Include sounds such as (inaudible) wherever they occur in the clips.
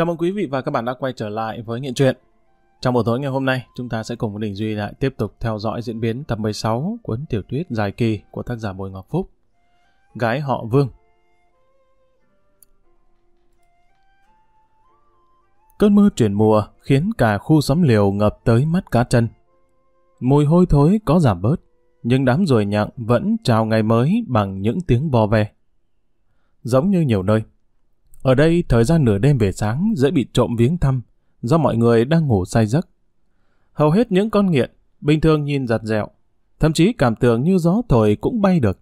Chào mừng quý vị và các bạn đã quay trở lại với Nghiện Truyện. Trong buổi tối ngày hôm nay, chúng ta sẽ cùng với Đình Duy lại tiếp tục theo dõi diễn biến tập 16 cuốn tiểu thuyết dài kỳ của tác giả Bùi Ngọc Phúc. Gái họ Vương. Cơn mưa chuyển mùa khiến cả khu xóm liều ngập tới mắt cá chân. Mùi hôi thối có giảm bớt, nhưng đám ruồi nhặng vẫn chào ngày mới bằng những tiếng bò ve. Giống như nhiều nơi, ở đây thời gian nửa đêm về sáng dễ bị trộm viếng thăm do mọi người đang ngủ say giấc. Hầu hết những con nghiện bình thường nhìn giặt dẹo, thậm chí cảm tưởng như gió thổi cũng bay được.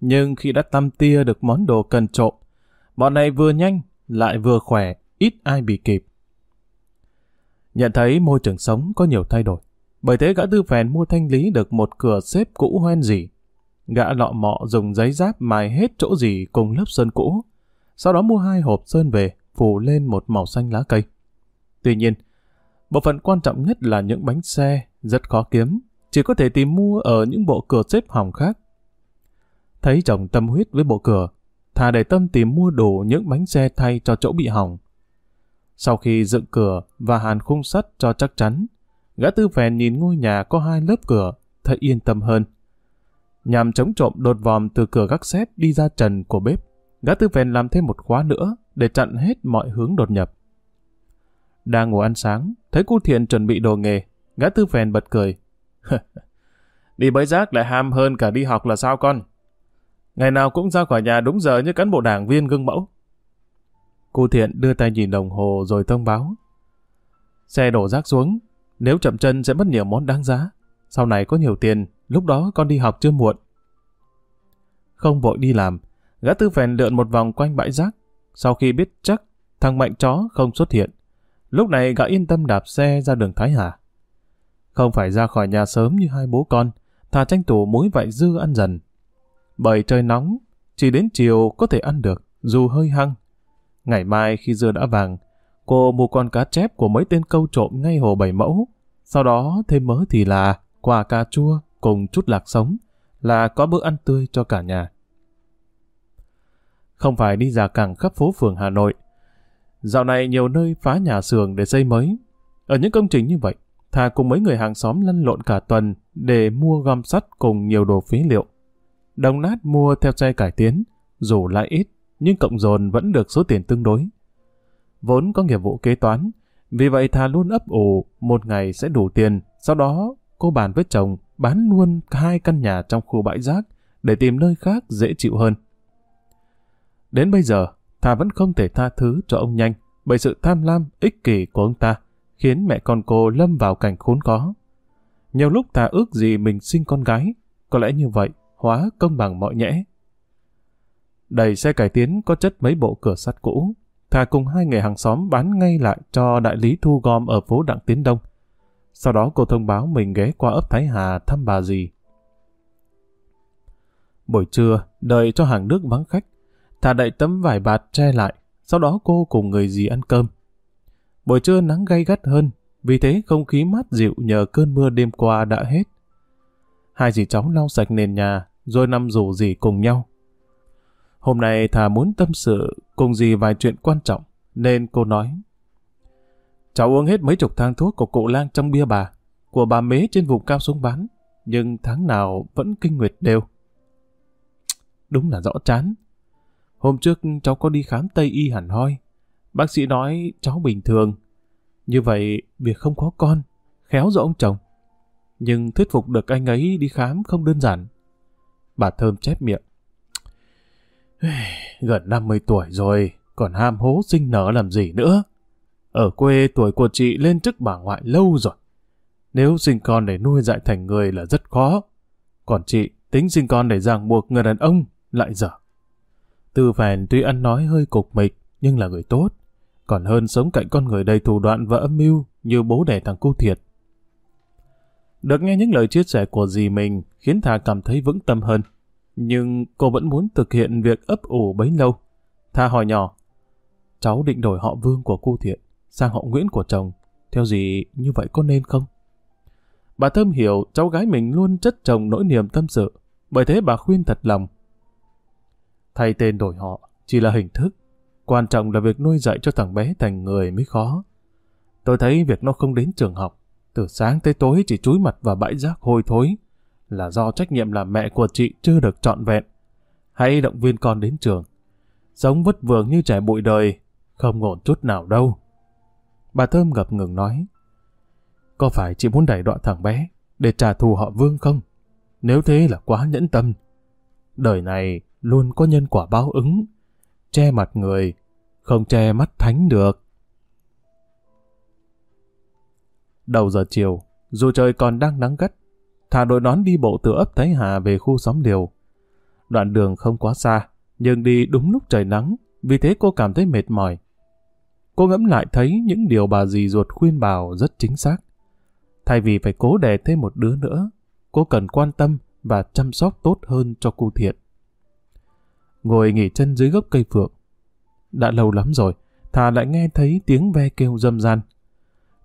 Nhưng khi đã tăm tia được món đồ cần trộm, bọn này vừa nhanh lại vừa khỏe, ít ai bị kịp. Nhận thấy môi trường sống có nhiều thay đổi, bởi thế gã tư phèn mua thanh lý được một cửa xếp cũ hoen dỉ. Gã lọ mọ dùng giấy giáp mài hết chỗ gì cùng lớp sơn cũ, sau đó mua hai hộp sơn về, phủ lên một màu xanh lá cây. Tuy nhiên, bộ phận quan trọng nhất là những bánh xe, rất khó kiếm, chỉ có thể tìm mua ở những bộ cửa xếp hỏng khác. Thấy chồng tâm huyết với bộ cửa, thà để tâm tìm mua đủ những bánh xe thay cho chỗ bị hỏng. Sau khi dựng cửa và hàn khung sắt cho chắc chắn, gã tư phèn nhìn ngôi nhà có hai lớp cửa, thấy yên tâm hơn. Nhằm chống trộm đột vòm từ cửa gác xếp đi ra trần của bếp, gã tư phèn làm thêm một khóa nữa để chặn hết mọi hướng đột nhập. Đang ngồi ăn sáng, thấy cu thiện chuẩn bị đồ nghề, gã tư phèn bật cười. (laughs) đi bới rác lại ham hơn cả đi học là sao con? Ngày nào cũng ra khỏi nhà đúng giờ như cán bộ đảng viên gương mẫu. Cô thiện đưa tay nhìn đồng hồ rồi thông báo. Xe đổ rác xuống, nếu chậm chân sẽ mất nhiều món đáng giá. Sau này có nhiều tiền, lúc đó con đi học chưa muộn. Không vội đi làm, gã tư phèn lượn một vòng quanh bãi rác. Sau khi biết chắc thằng mạnh chó không xuất hiện, lúc này gã yên tâm đạp xe ra đường Thái Hà. Không phải ra khỏi nhà sớm như hai bố con, thà tranh thủ muối vạy dư ăn dần. Bởi trời nóng, chỉ đến chiều có thể ăn được, dù hơi hăng. Ngày mai khi dưa đã vàng, cô mua con cá chép của mấy tên câu trộm ngay hồ Bảy Mẫu. Sau đó thêm mớ thì là quả cà chua cùng chút lạc sống là có bữa ăn tươi cho cả nhà. Không phải đi giả cẳng khắp phố phường Hà Nội. Dạo này nhiều nơi phá nhà xưởng để xây mới. Ở những công trình như vậy, thà cùng mấy người hàng xóm lăn lộn cả tuần để mua gom sắt cùng nhiều đồ phế liệu. Đồng nát mua theo xe cải tiến, dù lại ít, nhưng cộng dồn vẫn được số tiền tương đối. Vốn có nghiệp vụ kế toán, vì vậy thà luôn ấp ủ một ngày sẽ đủ tiền, sau đó cô bàn với chồng bán luôn hai căn nhà trong khu bãi rác để tìm nơi khác dễ chịu hơn. Đến bây giờ, thà vẫn không thể tha thứ cho ông nhanh bởi sự tham lam, ích kỷ của ông ta, khiến mẹ con cô lâm vào cảnh khốn khó. Nhiều lúc thà ước gì mình sinh con gái, có lẽ như vậy, hóa công bằng mọi nhẽ. Đầy xe cải tiến có chất mấy bộ cửa sắt cũ, thà cùng hai người hàng xóm bán ngay lại cho đại lý thu gom ở phố Đặng Tiến Đông. Sau đó cô thông báo mình ghé qua ấp Thái Hà thăm bà gì. Buổi trưa, đợi cho hàng nước vắng khách, thả đậy tấm vải bạt che lại, sau đó cô cùng người dì ăn cơm. Buổi trưa nắng gay gắt hơn, vì thế không khí mát dịu nhờ cơn mưa đêm qua đã hết. Hai dì cháu lau sạch nền nhà, rồi nằm rủ dì cùng nhau. Hôm nay thà muốn tâm sự cùng dì vài chuyện quan trọng, nên cô nói. Cháu uống hết mấy chục thang thuốc của cụ lang trong bia bà, của bà mế trên vùng cao xuống bán, nhưng tháng nào vẫn kinh nguyệt đều. Đúng là rõ chán. Hôm trước cháu có đi khám Tây Y hẳn hoi. Bác sĩ nói cháu bình thường. Như vậy, việc không có con, khéo do ông chồng. Nhưng thuyết phục được anh ấy đi khám không đơn giản. Bà Thơm chép miệng. (sighs) Gần 50 tuổi rồi, còn ham hố sinh nở làm gì nữa. Ở quê tuổi của chị lên chức bà ngoại lâu rồi. Nếu sinh con để nuôi dạy thành người là rất khó. Còn chị tính sinh con để ràng buộc người đàn ông lại dở. Tư phèn tuy ăn nói hơi cục mịch nhưng là người tốt. Còn hơn sống cạnh con người đầy thủ đoạn và âm mưu như bố đẻ thằng cu thiệt. Được nghe những lời chia sẻ của dì mình khiến Thà cảm thấy vững tâm hơn. Nhưng cô vẫn muốn thực hiện việc ấp ủ bấy lâu. Thà hỏi nhỏ, cháu định đổi họ Vương của cu thiện sang họ Nguyễn của chồng. Theo gì như vậy có nên không? Bà Thơm hiểu cháu gái mình luôn chất chồng nỗi niềm tâm sự. Bởi thế bà khuyên thật lòng. Thay tên đổi họ chỉ là hình thức. Quan trọng là việc nuôi dạy cho thằng bé thành người mới khó. Tôi thấy việc nó không đến trường học, từ sáng tới tối chỉ chúi mặt vào bãi rác hôi thối, là do trách nhiệm làm mẹ của chị chưa được trọn vẹn. Hãy động viên con đến trường. Sống vất vưởng như trẻ bụi đời, không ổn chút nào đâu. Bà Thơm ngập ngừng nói, có phải chị muốn đẩy đoạn thằng bé để trả thù họ Vương không? Nếu thế là quá nhẫn tâm. Đời này luôn có nhân quả báo ứng. Che mặt người, không che mắt thánh được. Đầu giờ chiều, dù trời còn đang nắng gắt, thả đội nón đi bộ từ ấp Thái Hà về khu xóm Điều. Đoạn đường không quá xa, nhưng đi đúng lúc trời nắng, vì thế cô cảm thấy mệt mỏi. Cô ngẫm lại thấy những điều bà dì ruột khuyên bảo rất chính xác. Thay vì phải cố đẻ thêm một đứa nữa, cô cần quan tâm và chăm sóc tốt hơn cho cô Thiện. Ngồi nghỉ chân dưới gốc cây phượng. Đã lâu lắm rồi, thà lại nghe thấy tiếng ve kêu râm ran.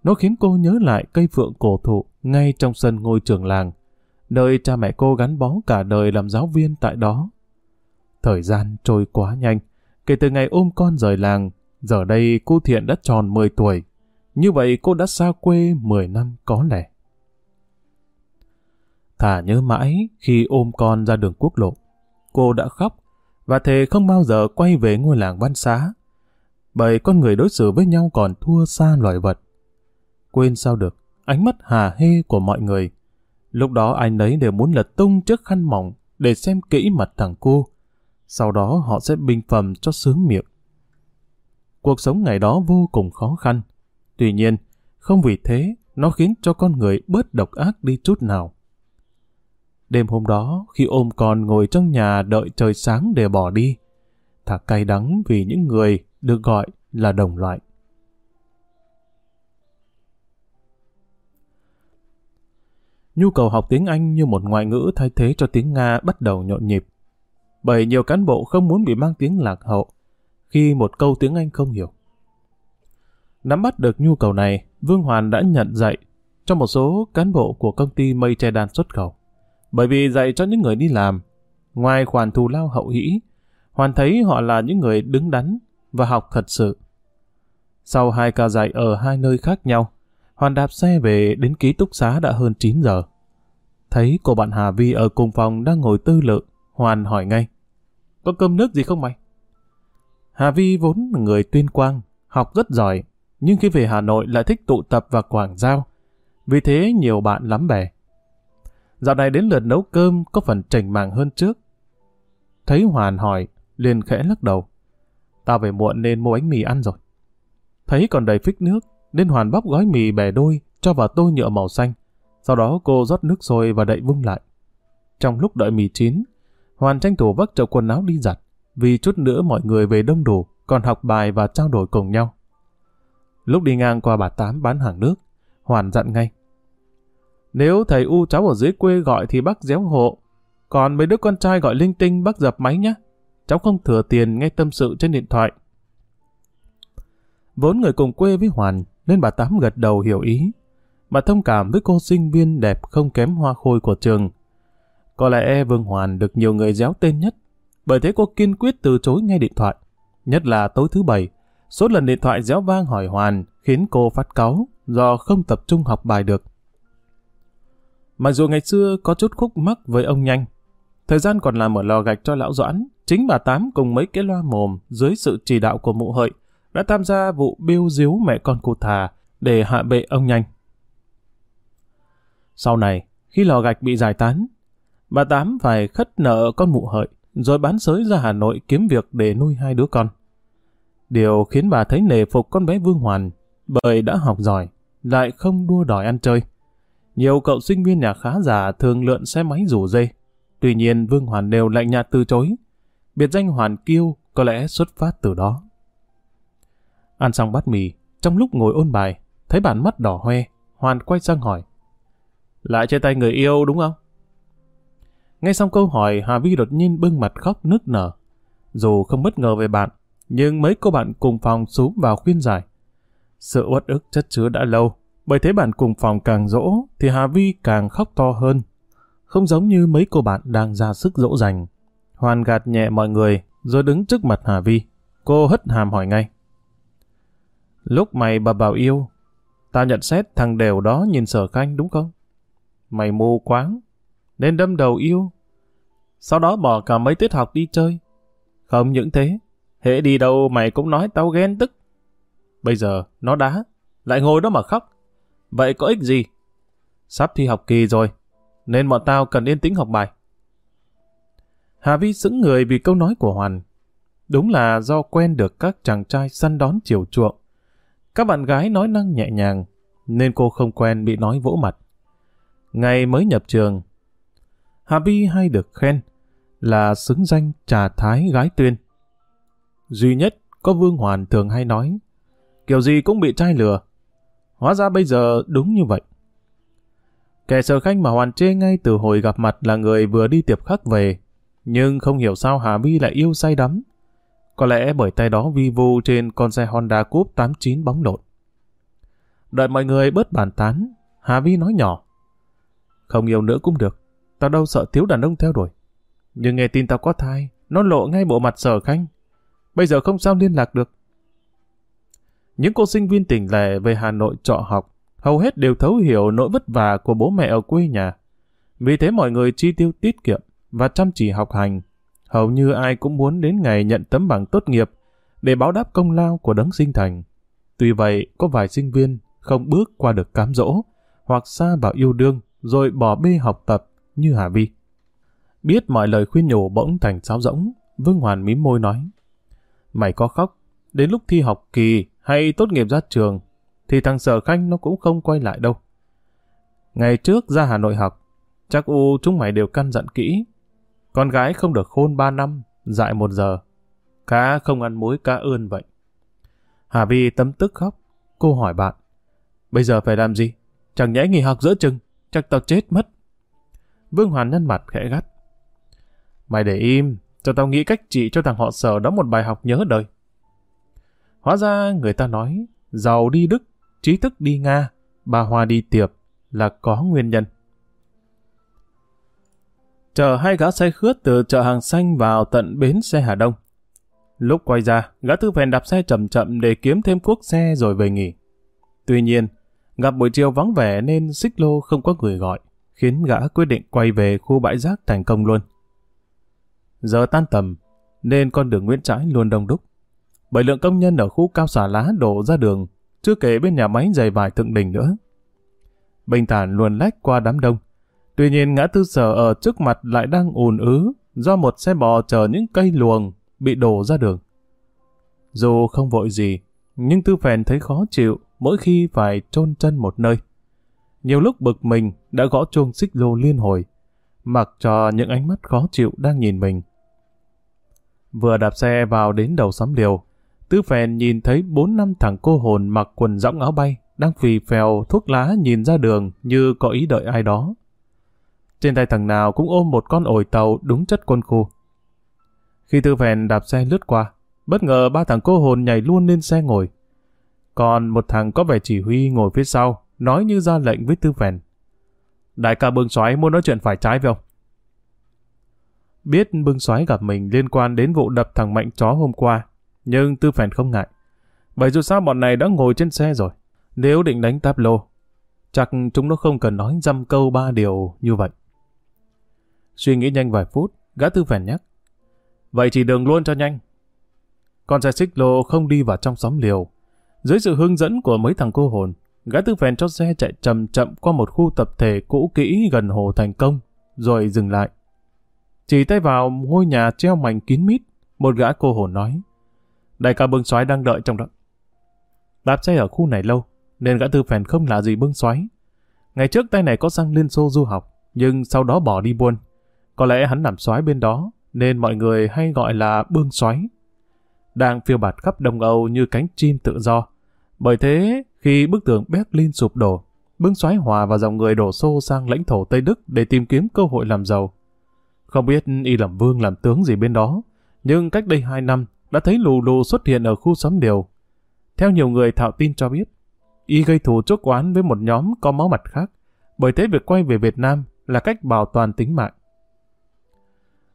Nó khiến cô nhớ lại cây phượng cổ thụ ngay trong sân ngôi trường làng, nơi cha mẹ cô gắn bó cả đời làm giáo viên tại đó. Thời gian trôi quá nhanh, kể từ ngày ôm con rời làng, giờ đây cô Thiện đã tròn 10 tuổi. Như vậy cô đã xa quê 10 năm có lẽ. Thà nhớ mãi khi ôm con ra đường quốc lộ. Cô đã khóc và thề không bao giờ quay về ngôi làng văn xá. Bởi con người đối xử với nhau còn thua xa loài vật. Quên sao được, ánh mắt hà hê của mọi người. Lúc đó anh ấy đều muốn lật tung chiếc khăn mỏng để xem kỹ mặt thằng cô. Sau đó họ sẽ bình phẩm cho sướng miệng. Cuộc sống ngày đó vô cùng khó khăn. Tuy nhiên, không vì thế nó khiến cho con người bớt độc ác đi chút nào. Đêm hôm đó, khi ôm con ngồi trong nhà đợi trời sáng để bỏ đi, thà cay đắng vì những người được gọi là đồng loại. Nhu cầu học tiếng Anh như một ngoại ngữ thay thế cho tiếng Nga bắt đầu nhộn nhịp. Bởi nhiều cán bộ không muốn bị mang tiếng lạc hậu khi một câu tiếng Anh không hiểu. Nắm bắt được nhu cầu này, Vương Hoàn đã nhận dạy cho một số cán bộ của công ty mây che đan xuất khẩu. Bởi vì dạy cho những người đi làm, ngoài khoản thù lao hậu hĩ, Hoàn thấy họ là những người đứng đắn và học thật sự. Sau hai ca dạy ở hai nơi khác nhau, Hoàn đạp xe về đến ký túc xá đã hơn 9 giờ. Thấy cô bạn Hà Vi ở cùng phòng đang ngồi tư lự, Hoàn hỏi ngay. Có cơm nước gì không mày? Hà Vi vốn là người tuyên quang, học rất giỏi, nhưng khi về Hà Nội lại thích tụ tập và quảng giao. Vì thế nhiều bạn lắm bè. Dạo này đến lượt nấu cơm có phần chảnh màng hơn trước. Thấy Hoàn hỏi, liền khẽ lắc đầu. Tao về muộn nên mua bánh mì ăn rồi. Thấy còn đầy phích nước, nên Hoàn bóc gói mì bẻ đôi, cho vào tô nhựa màu xanh. Sau đó cô rót nước sôi và đậy vung lại. Trong lúc đợi mì chín, Hoàn tranh thủ vắt chậu quần áo đi giặt, vì chút nữa mọi người về đông đủ, còn học bài và trao đổi cùng nhau. Lúc đi ngang qua bà Tám bán hàng nước, Hoàn dặn ngay. Nếu thầy U cháu ở dưới quê gọi thì bác déo hộ, còn mấy đứa con trai gọi linh tinh bác dập máy nhé. Cháu không thừa tiền nghe tâm sự trên điện thoại. Vốn người cùng quê với Hoàn, nên bà Tám gật đầu hiểu ý. Bà thông cảm với cô sinh viên đẹp không kém hoa khôi của trường. Có lẽ Vương Hoàn được nhiều người déo tên nhất, bởi thế cô kiên quyết từ chối nghe điện thoại. Nhất là tối thứ bảy, số lần điện thoại déo vang hỏi Hoàn khiến cô phát cáu do không tập trung học bài được. Mặc dù ngày xưa có chút khúc mắc với ông Nhanh, thời gian còn làm ở lò gạch cho lão Doãn, chính bà Tám cùng mấy cái loa mồm dưới sự chỉ đạo của mụ hợi đã tham gia vụ biêu diếu mẹ con cô thà để hạ bệ ông Nhanh. Sau này, khi lò gạch bị giải tán, bà Tám phải khất nợ con mụ hợi, rồi bán sới ra Hà Nội kiếm việc để nuôi hai đứa con. Điều khiến bà thấy nề phục con bé Vương Hoàn, bởi đã học giỏi, lại không đua đòi ăn chơi. Nhiều cậu sinh viên nhà khá giả thường lượn xe máy rủ dê. Tuy nhiên Vương Hoàn đều lạnh nhạt từ chối. Biệt danh Hoàn Kiêu có lẽ xuất phát từ đó. Ăn xong bát mì, trong lúc ngồi ôn bài, thấy bạn mắt đỏ hoe, Hoàn quay sang hỏi. Lại chia tay người yêu đúng không? Nghe xong câu hỏi, Hà Vi đột nhiên bưng mặt khóc nức nở. Dù không bất ngờ về bạn, nhưng mấy cô bạn cùng phòng xuống vào khuyên giải. Sự uất ức chất chứa đã lâu, bởi thế bạn cùng phòng càng dỗ, thì Hà Vi càng khóc to hơn. Không giống như mấy cô bạn đang ra sức dỗ dành. Hoàn gạt nhẹ mọi người, rồi đứng trước mặt Hà Vi. Cô hất hàm hỏi ngay. Lúc mày bà bảo yêu, tao nhận xét thằng đều đó nhìn sở khanh đúng không? Mày mù quáng, nên đâm đầu yêu. Sau đó bỏ cả mấy tiết học đi chơi. Không những thế, hễ đi đâu mày cũng nói tao ghen tức. Bây giờ, nó đá, lại ngồi đó mà khóc. Vậy có ích gì? Sắp thi học kỳ rồi, nên bọn tao cần yên tĩnh học bài. Hà Vi sững người vì câu nói của Hoàn. Đúng là do quen được các chàng trai săn đón chiều chuộng. Các bạn gái nói năng nhẹ nhàng, nên cô không quen bị nói vỗ mặt. Ngày mới nhập trường, Hà Vi hay được khen là xứng danh trà thái gái tuyên. Duy nhất có Vương Hoàn thường hay nói, kiểu gì cũng bị trai lừa. Hóa ra bây giờ đúng như vậy. Kẻ sở khanh mà Hoàn chê ngay từ hồi gặp mặt là người vừa đi tiệp khắc về, nhưng không hiểu sao Hà Vi lại yêu say đắm. Có lẽ bởi tay đó vi vu trên con xe Honda Cup 89 bóng lộn. Đợi mọi người bớt bàn tán, Hà Vi nói nhỏ. Không yêu nữa cũng được, tao đâu sợ thiếu đàn ông theo đuổi. Nhưng nghe tin tao có thai, nó lộ ngay bộ mặt sở khanh. Bây giờ không sao liên lạc được. Những cô sinh viên tỉnh lẻ về Hà Nội trọ học, hầu hết đều thấu hiểu nỗi vất vả của bố mẹ ở quê nhà. Vì thế mọi người chi tiêu tiết kiệm và chăm chỉ học hành. Hầu như ai cũng muốn đến ngày nhận tấm bằng tốt nghiệp để báo đáp công lao của đấng sinh thành. Tuy vậy, có vài sinh viên không bước qua được cám dỗ hoặc xa vào yêu đương rồi bỏ bê học tập như Hà Vi. Biết mọi lời khuyên nhủ bỗng thành sáo rỗng, Vương Hoàn mím môi nói Mày có khóc, đến lúc thi học kỳ hay tốt nghiệp ra trường thì thằng Sở Khanh nó cũng không quay lại đâu. Ngày trước ra Hà Nội học, chắc u chúng mày đều căn dặn kỹ. Con gái không được khôn ba năm, dại một giờ. Cá không ăn muối cá ươn vậy. Hà Vi tấm tức khóc. Cô hỏi bạn. Bây giờ phải làm gì? Chẳng nhẽ nghỉ học giữa chừng. Chắc tao chết mất. Vương Hoàn nhăn mặt khẽ gắt. Mày để im, cho tao nghĩ cách trị cho thằng họ sở đó một bài học nhớ đời. Hóa ra người ta nói, giàu đi Đức, trí thức đi Nga, bà Hoa đi tiệp là có nguyên nhân. Chờ hai gã xe khướt từ chợ hàng xanh vào tận bến xe Hà Đông. Lúc quay ra, gã tư phèn đạp xe chậm chậm để kiếm thêm cuốc xe rồi về nghỉ. Tuy nhiên, gặp buổi chiều vắng vẻ nên xích lô không có người gọi, khiến gã quyết định quay về khu bãi rác thành công luôn. Giờ tan tầm, nên con đường Nguyễn Trãi luôn đông đúc. Bởi lượng công nhân ở khu cao xà lá đổ ra đường, chưa kể bên nhà máy giày vải thượng đình nữa. Bình thản luồn lách qua đám đông. Tuy nhiên ngã tư sở ở trước mặt lại đang ùn ứ do một xe bò chở những cây luồng bị đổ ra đường. Dù không vội gì, nhưng Tư Phèn thấy khó chịu mỗi khi phải chôn chân một nơi. Nhiều lúc bực mình đã gõ chuông xích lô liên hồi, mặc cho những ánh mắt khó chịu đang nhìn mình. Vừa đạp xe vào đến đầu xóm liều, Tư Phèn nhìn thấy bốn năm thằng cô hồn mặc quần rõng áo bay, đang phì phèo thuốc lá nhìn ra đường như có ý đợi ai đó. Trên tay thằng nào cũng ôm một con ổi tàu đúng chất quân khu. Khi Tư Phèn đạp xe lướt qua, bất ngờ ba thằng cô hồn nhảy luôn lên xe ngồi. Còn một thằng có vẻ chỉ huy ngồi phía sau, nói như ra lệnh với Tư Phèn. Đại ca bưng xoáy muốn nói chuyện phải trái với ông. Biết bưng xoáy gặp mình liên quan đến vụ đập thằng mạnh chó hôm qua, nhưng Tư Phèn không ngại. Bởi dù sao bọn này đã ngồi trên xe rồi, nếu định đánh táp lô, chắc chúng nó không cần nói dăm câu ba điều như vậy. Suy nghĩ nhanh vài phút, gã Tư Phèn nhắc. Vậy chỉ đường luôn cho nhanh. Con xe xích lô không đi vào trong xóm liều. Dưới sự hướng dẫn của mấy thằng cô hồn, gã Tư Phèn cho xe chạy chậm chậm qua một khu tập thể cũ kỹ gần hồ thành công, rồi dừng lại. Chỉ tay vào ngôi nhà treo mảnh kín mít, một gã cô hồn nói. Đại ca bưng xoáy đang đợi trong đó. Đạp xe ở khu này lâu, nên gã tư phèn không là gì bưng xoáy. Ngày trước tay này có sang Liên Xô du học, nhưng sau đó bỏ đi buôn. Có lẽ hắn làm xoáy bên đó, nên mọi người hay gọi là bương xoáy. Đang phiêu bạt khắp Đông Âu như cánh chim tự do. Bởi thế, khi bức tường Berlin sụp đổ, bưng xoáy hòa vào dòng người đổ xô sang lãnh thổ Tây Đức để tìm kiếm cơ hội làm giàu. Không biết y làm vương làm tướng gì bên đó, nhưng cách đây hai năm đã thấy lù lù xuất hiện ở khu xóm điều. Theo nhiều người thạo tin cho biết, y gây thù chốt oán với một nhóm có máu mặt khác, bởi thế việc quay về Việt Nam là cách bảo toàn tính mạng.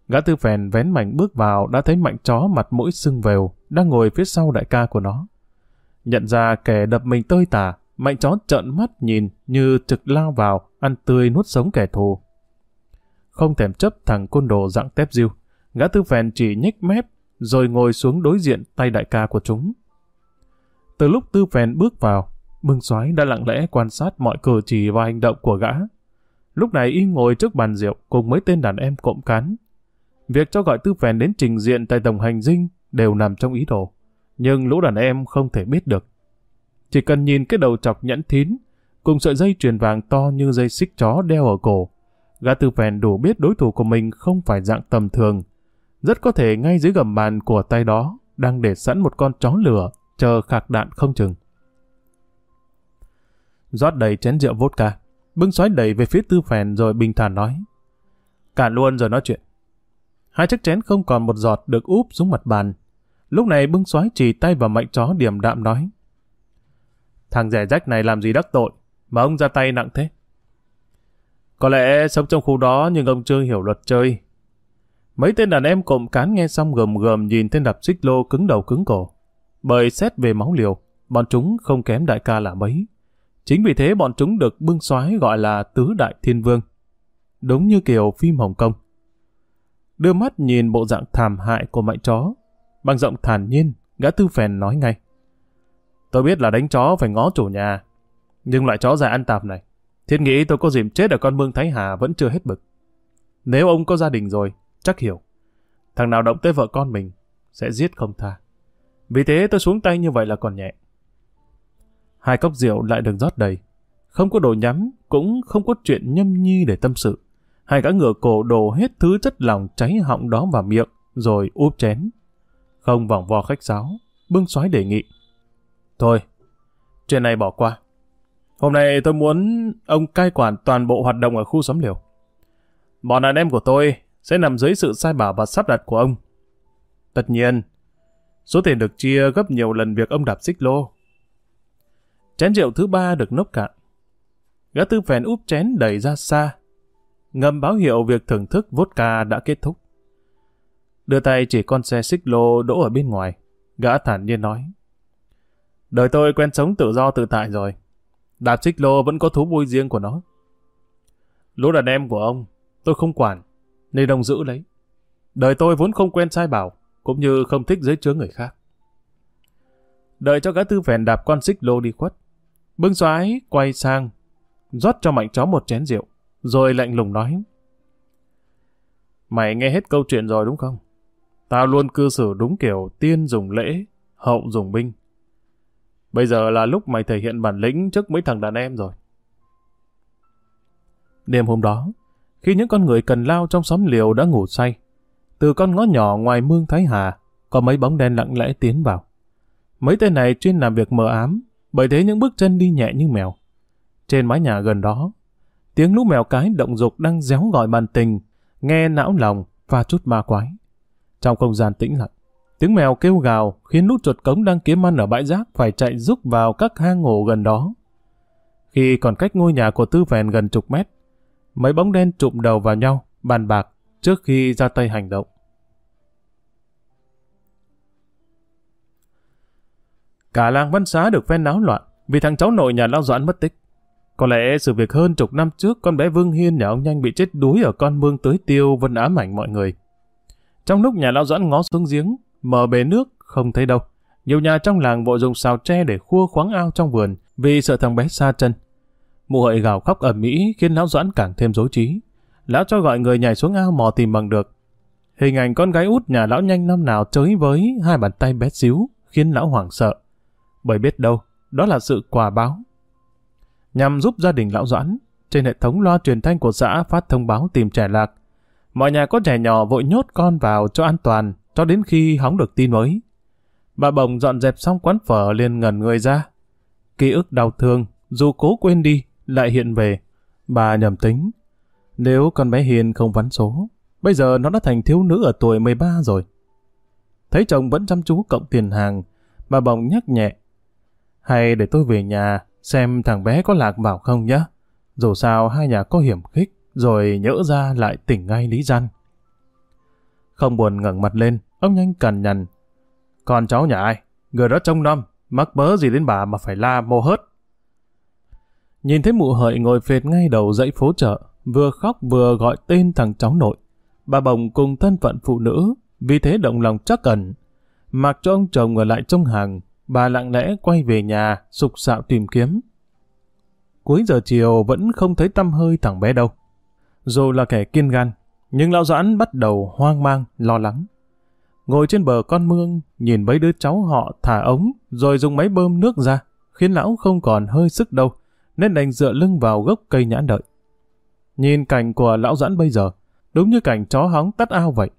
Gã tư phèn vén mảnh bước vào đã thấy mạnh chó mặt mũi sưng vèo, đang ngồi phía sau đại ca của nó. Nhận ra kẻ đập mình tơi tả, mạnh chó trợn mắt nhìn như trực lao vào, ăn tươi nuốt sống kẻ thù. Không thèm chấp thằng côn đồ dạng tép diêu, gã tư phèn chỉ nhếch mép, rồi ngồi xuống đối diện tay đại ca của chúng. Từ lúc tư phèn bước vào, bưng Soái đã lặng lẽ quan sát mọi cử chỉ và hành động của gã. Lúc này y ngồi trước bàn rượu cùng mấy tên đàn em cộm cán. Việc cho gọi tư phèn đến trình diện tại tổng hành dinh đều nằm trong ý đồ. Nhưng lũ đàn em không thể biết được. Chỉ cần nhìn cái đầu chọc nhẫn thín, cùng sợi dây chuyền vàng to như dây xích chó đeo ở cổ, gã tư phèn đủ biết đối thủ của mình không phải dạng tầm thường. Rất có thể ngay dưới gầm bàn của tay đó đang để sẵn một con chó lửa chờ khạc đạn không chừng. rót đầy chén rượu vodka, bưng xoáy đầy về phía tư phèn rồi bình thản nói. Cả luôn rồi nói chuyện. Hai chiếc chén không còn một giọt được úp xuống mặt bàn. Lúc này bưng xoáy chỉ tay vào mạnh chó điểm đạm nói. Thằng rẻ rách này làm gì đắc tội, mà ông ra tay nặng thế. Có lẽ sống trong khu đó nhưng ông chưa hiểu luật chơi. Mấy tên đàn em cộm cán nghe xong gầm gầm nhìn tên đập xích lô cứng đầu cứng cổ. Bởi xét về máu liều, bọn chúng không kém đại ca là mấy. Chính vì thế bọn chúng được bưng xoái gọi là tứ đại thiên vương. Đúng như kiểu phim Hồng Kông. Đưa mắt nhìn bộ dạng thảm hại của mạnh chó. Bằng giọng thản nhiên, gã tư phèn nói ngay. Tôi biết là đánh chó phải ngó chủ nhà. Nhưng loại chó dài ăn tạp này, thiết nghĩ tôi có dìm chết ở con mương Thái Hà vẫn chưa hết bực. Nếu ông có gia đình rồi, chắc hiểu. Thằng nào động tới vợ con mình, sẽ giết không tha. Vì thế tôi xuống tay như vậy là còn nhẹ. Hai cốc rượu lại được rót đầy. Không có đồ nhắm, cũng không có chuyện nhâm nhi để tâm sự. Hai gã ngựa cổ đổ hết thứ chất lòng cháy họng đó vào miệng, rồi úp chén. Không vòng vo khách sáo, bưng xoái đề nghị. Thôi, chuyện này bỏ qua. Hôm nay tôi muốn ông cai quản toàn bộ hoạt động ở khu xóm liều. Bọn đàn em của tôi sẽ nằm dưới sự sai bảo và sắp đặt của ông. Tất nhiên, số tiền được chia gấp nhiều lần việc ông đạp xích lô. Chén rượu thứ ba được nốc cạn. Gã tư phèn úp chén đẩy ra xa. Ngầm báo hiệu việc thưởng thức vodka đã kết thúc. Đưa tay chỉ con xe xích lô đỗ ở bên ngoài. Gã thản nhiên nói. Đời tôi quen sống tự do tự tại rồi. Đạp xích lô vẫn có thú vui riêng của nó. Lũ đàn em của ông, tôi không quản, nên ông giữ lấy. Đời tôi vốn không quen sai bảo, cũng như không thích dưới chướng người khác. Đợi cho gã tư phèn đạp con xích lô đi khuất. Bưng xoái quay sang, rót cho mạnh chó một chén rượu, rồi lạnh lùng nói. Mày nghe hết câu chuyện rồi đúng không? Tao luôn cư xử đúng kiểu tiên dùng lễ, hậu dùng binh. Bây giờ là lúc mày thể hiện bản lĩnh trước mấy thằng đàn em rồi. Đêm hôm đó, khi những con người cần lao trong xóm liều đã ngủ say, từ con ngõ nhỏ ngoài mương Thái Hà, có mấy bóng đen lặng lẽ tiến vào. Mấy tên này chuyên làm việc mờ ám, bởi thế những bước chân đi nhẹ như mèo. Trên mái nhà gần đó, tiếng lũ mèo cái động dục đang réo gọi bàn tình, nghe não lòng và chút ma quái. Trong không gian tĩnh lặng, tiếng mèo kêu gào khiến lũ chuột cống đang kiếm ăn ở bãi rác phải chạy rúc vào các hang ổ gần đó. Khi còn cách ngôi nhà của Tư Vẹn gần chục mét, mấy bóng đen trụm đầu vào nhau, bàn bạc trước khi ra tay hành động. Cả làng văn xá được phen náo loạn vì thằng cháu nội nhà Lao Doãn mất tích. Có lẽ sự việc hơn chục năm trước con bé Vương Hiên nhà ông Nhanh bị chết đuối ở con mương tưới tiêu vẫn ám ảnh mọi người. Trong lúc nhà Lao Doãn ngó xuống giếng, mở bể nước, không thấy đâu. Nhiều nhà trong làng vội dùng xào tre để khua khoáng ao trong vườn vì sợ thằng bé xa chân. Mụ hợi gào khóc ầm Mỹ khiến Lão Doãn càng thêm rối trí. Lão cho gọi người nhảy xuống ao mò tìm bằng được. Hình ảnh con gái út nhà lão nhanh năm nào chới với hai bàn tay bé xíu khiến lão hoảng sợ bởi biết đâu, đó là sự quả báo. Nhằm giúp gia đình lão Doãn, trên hệ thống loa truyền thanh của xã phát thông báo tìm trẻ lạc. Mọi nhà có trẻ nhỏ vội nhốt con vào cho an toàn, cho đến khi hóng được tin mới. Bà bồng dọn dẹp xong quán phở liền ngẩn người ra. Ký ức đau thương, dù cố quên đi, lại hiện về. Bà nhầm tính. Nếu con bé Hiền không vắn số, bây giờ nó đã thành thiếu nữ ở tuổi 13 rồi. Thấy chồng vẫn chăm chú cộng tiền hàng, bà bồng nhắc nhẹ. Hay để tôi về nhà xem thằng bé có lạc bảo không nhá. Dù sao hai nhà có hiểm khích, rồi nhỡ ra lại tỉnh ngay lý gian. Không buồn ngẩng mặt lên, ông nhanh cằn nhằn. Còn cháu nhà ai? Người đó trông nom, mắc bớ gì đến bà mà phải la mô hớt. Nhìn thấy mụ hợi ngồi phệt ngay đầu dãy phố chợ, vừa khóc vừa gọi tên thằng cháu nội. Bà bồng cùng thân phận phụ nữ, vì thế động lòng chắc ẩn. Mặc cho ông chồng ở lại trong hàng, bà lặng lẽ quay về nhà, sục sạo tìm kiếm. Cuối giờ chiều vẫn không thấy tâm hơi thằng bé đâu. Dù là kẻ kiên gan, nhưng lão doãn bắt đầu hoang mang, lo lắng. Ngồi trên bờ con mương, nhìn mấy đứa cháu họ thả ống, rồi dùng máy bơm nước ra, khiến lão không còn hơi sức đâu, nên đành dựa lưng vào gốc cây nhãn đợi. Nhìn cảnh của lão dẫn bây giờ, đúng như cảnh chó hóng tắt ao vậy.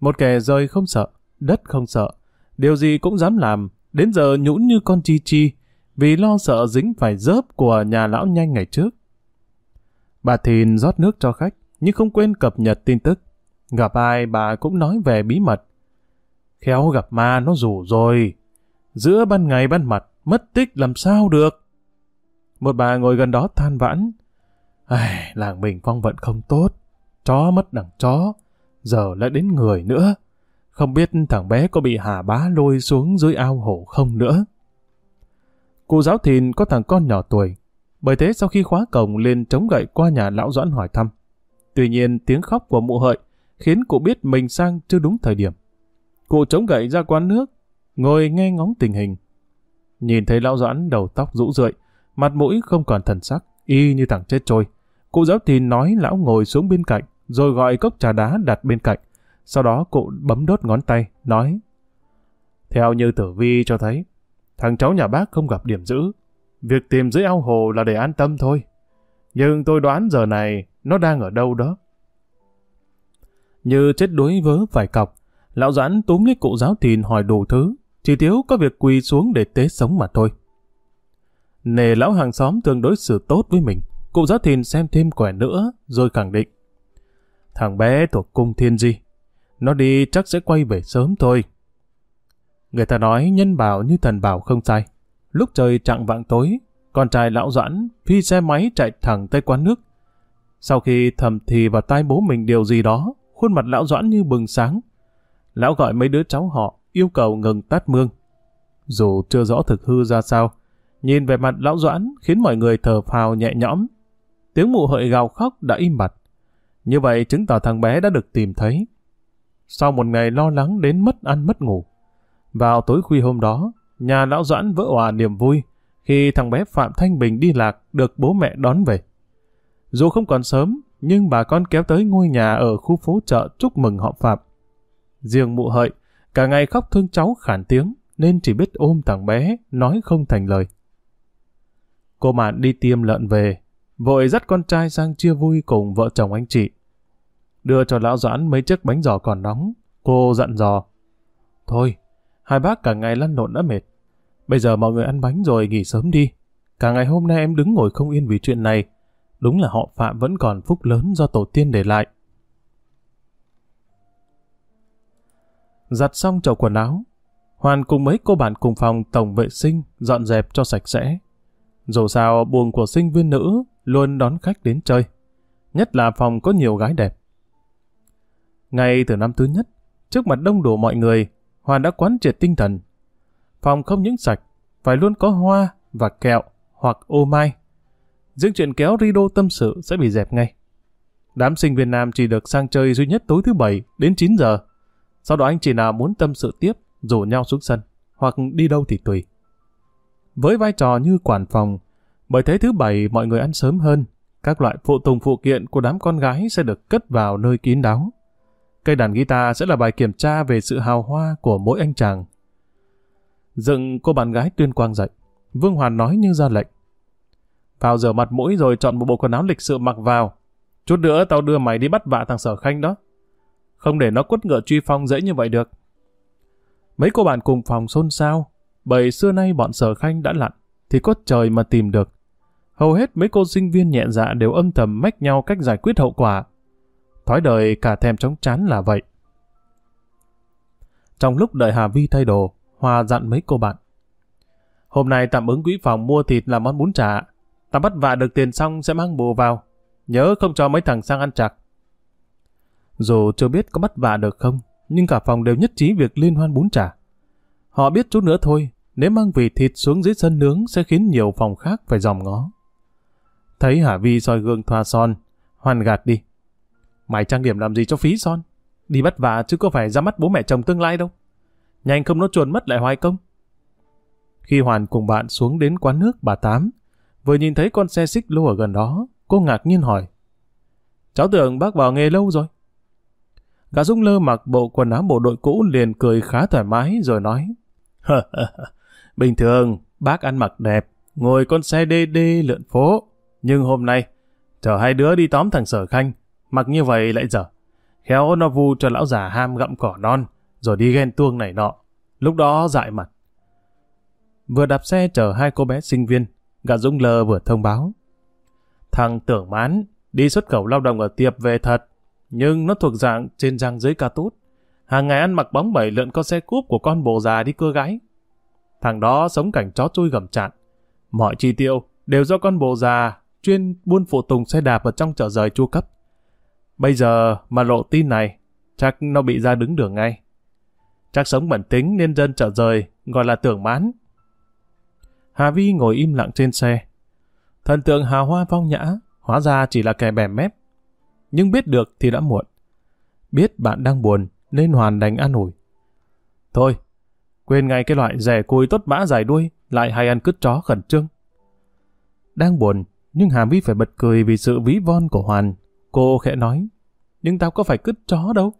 Một kẻ rơi không sợ, đất không sợ, điều gì cũng dám làm, đến giờ nhũn như con chi chi, vì lo sợ dính phải rớp của nhà lão nhanh ngày trước. Bà Thìn rót nước cho khách, nhưng không quên cập nhật tin tức. Gặp ai bà cũng nói về bí mật. Khéo gặp ma nó rủ rồi. Giữa ban ngày ban mặt, mất tích làm sao được. Một bà ngồi gần đó than vãn. Ai, làng mình phong vận không tốt. Chó mất đằng chó. Giờ lại đến người nữa. Không biết thằng bé có bị hà bá lôi xuống dưới ao hổ không nữa. Cụ giáo thìn có thằng con nhỏ tuổi. Bởi thế sau khi khóa cổng lên chống gậy qua nhà lão doãn hỏi thăm. Tuy nhiên tiếng khóc của mụ hợi khiến cụ biết mình sang chưa đúng thời điểm. Cụ chống gậy ra quán nước, ngồi nghe ngóng tình hình. Nhìn thấy lão doãn đầu tóc rũ rượi, mặt mũi không còn thần sắc, y như thằng chết trôi. Cụ giáo thìn nói lão ngồi xuống bên cạnh, rồi gọi cốc trà đá đặt bên cạnh. Sau đó cụ bấm đốt ngón tay, nói Theo như tử vi cho thấy, thằng cháu nhà bác không gặp điểm dữ. Việc tìm dưới ao hồ là để an tâm thôi. Nhưng tôi đoán giờ này nó đang ở đâu đó. Như chết đuối vớ phải cọc, lão doãn túm lấy cụ giáo thìn hỏi đủ thứ, chỉ thiếu có việc quỳ xuống để tế sống mà thôi. Nề lão hàng xóm tương đối xử tốt với mình, cụ giáo thìn xem thêm quẻ nữa, rồi khẳng định. Thằng bé thuộc cung thiên di, nó đi chắc sẽ quay về sớm thôi. Người ta nói nhân bảo như thần bảo không sai. Lúc trời chạng vạng tối, con trai lão doãn phi xe máy chạy thẳng tới quán nước. Sau khi thầm thì vào tai bố mình điều gì đó, khuôn mặt lão doãn như bừng sáng. Lão gọi mấy đứa cháu họ, yêu cầu ngừng tát mương. Dù chưa rõ thực hư ra sao, nhìn về mặt lão doãn khiến mọi người thở phào nhẹ nhõm. Tiếng mụ hợi gào khóc đã im bặt. Như vậy chứng tỏ thằng bé đã được tìm thấy. Sau một ngày lo lắng đến mất ăn mất ngủ, vào tối khuya hôm đó, nhà lão Doãn vỡ hòa niềm vui khi thằng bé Phạm Thanh Bình đi lạc được bố mẹ đón về. Dù không còn sớm, nhưng bà con kéo tới ngôi nhà ở khu phố chợ chúc mừng họ Phạm. Riêng mụ hợi, cả ngày khóc thương cháu khản tiếng, nên chỉ biết ôm thằng bé, nói không thành lời. Cô Mạn đi tiêm lợn về, vội dắt con trai sang chia vui cùng vợ chồng anh chị. Đưa cho lão Doãn mấy chiếc bánh giò còn nóng, cô dặn dò. Thôi, hai bác cả ngày lăn lộn đã mệt. Bây giờ mọi người ăn bánh rồi nghỉ sớm đi. Cả ngày hôm nay em đứng ngồi không yên vì chuyện này. Đúng là họ Phạm vẫn còn phúc lớn do tổ tiên để lại. Giặt xong chậu quần áo, Hoàn cùng mấy cô bạn cùng phòng tổng vệ sinh dọn dẹp cho sạch sẽ. Dù sao, buồng của sinh viên nữ luôn đón khách đến chơi. Nhất là phòng có nhiều gái đẹp. Ngay từ năm thứ nhất, trước mặt đông đủ mọi người, Hoàn đã quán triệt tinh thần. Phòng không những sạch, phải luôn có hoa và kẹo hoặc ô mai. Riêng chuyện kéo rido tâm sự sẽ bị dẹp ngay. Đám sinh viên nam chỉ được sang chơi duy nhất tối thứ bảy đến 9 giờ. Sau đó anh chị nào muốn tâm sự tiếp, rủ nhau xuống sân, hoặc đi đâu thì tùy. Với vai trò như quản phòng, bởi thế thứ bảy mọi người ăn sớm hơn, các loại phụ tùng phụ kiện của đám con gái sẽ được cất vào nơi kín đáo. Cây đàn guitar sẽ là bài kiểm tra về sự hào hoa của mỗi anh chàng. Dựng cô bạn gái tuyên quang dậy. Vương Hoàn nói như ra lệnh. Vào rửa mặt mũi rồi chọn một bộ quần áo lịch sự mặc vào. Chút nữa tao đưa mày đi bắt vạ thằng sở khanh đó. Không để nó quất ngựa truy phong dễ như vậy được. Mấy cô bạn cùng phòng xôn xao. Bởi xưa nay bọn sở khanh đã lặn. Thì có trời mà tìm được. Hầu hết mấy cô sinh viên nhẹ dạ đều âm thầm mách nhau cách giải quyết hậu quả Thói đời cả thèm chóng chán là vậy. Trong lúc đợi Hà Vi thay đồ, Hòa dặn mấy cô bạn. Hôm nay tạm ứng quỹ phòng mua thịt làm món bún chả. Tạm bắt vạ được tiền xong sẽ mang bù vào. Nhớ không cho mấy thằng sang ăn chặt. Dù chưa biết có bắt vạ được không, nhưng cả phòng đều nhất trí việc liên hoan bún chả. Họ biết chút nữa thôi, nếu mang vị thịt xuống dưới sân nướng sẽ khiến nhiều phòng khác phải dòm ngó. Thấy Hà Vi soi gương thoa son, hoàn gạt đi. Mày trang điểm làm gì cho phí son? Đi bắt vả chứ có phải ra mắt bố mẹ chồng tương lai đâu. Nhanh không nó chuồn mất lại hoài công. Khi Hoàn cùng bạn xuống đến quán nước bà Tám, vừa nhìn thấy con xe xích lô ở gần đó, cô ngạc nhiên hỏi. Cháu tưởng bác vào nghề lâu rồi. Gã dung Lơ mặc bộ quần áo bộ đội cũ liền cười khá thoải mái rồi nói. (laughs) Bình thường, bác ăn mặc đẹp, ngồi con xe đê đê lượn phố. Nhưng hôm nay, chở hai đứa đi tóm thằng Sở Khanh, mặc như vậy lại dở. Khéo nó vu cho lão già ham gặm cỏ non, rồi đi ghen tuông này nọ. Lúc đó dại mặt. Vừa đạp xe chở hai cô bé sinh viên, gã Dũng Lơ vừa thông báo. Thằng tưởng mán, đi xuất khẩu lao động ở tiệp về thật, nhưng nó thuộc dạng trên răng dưới ca tút. Hàng ngày ăn mặc bóng bẩy lượn con xe cúp của con bồ già đi cưa gái. Thằng đó sống cảnh chó chui gầm chặn. Mọi chi tiêu đều do con bồ già chuyên buôn phụ tùng xe đạp ở trong chợ rời chua cấp. Bây giờ mà lộ tin này, chắc nó bị ra đứng đường ngay. Chắc sống bẩn tính nên dân chợ rời, gọi là tưởng mán. Hà Vi ngồi im lặng trên xe. Thần tượng hào hoa phong nhã, hóa ra chỉ là kẻ bẻ mép. Nhưng biết được thì đã muộn. Biết bạn đang buồn, nên Hoàn đành an ủi. Thôi, quên ngay cái loại rẻ cùi tốt mã dài đuôi, lại hay ăn cứt chó khẩn trương. Đang buồn, nhưng Hà Vi phải bật cười vì sự ví von của Hoàn. Cô khẽ nói, nhưng tao có phải cứt chó đâu.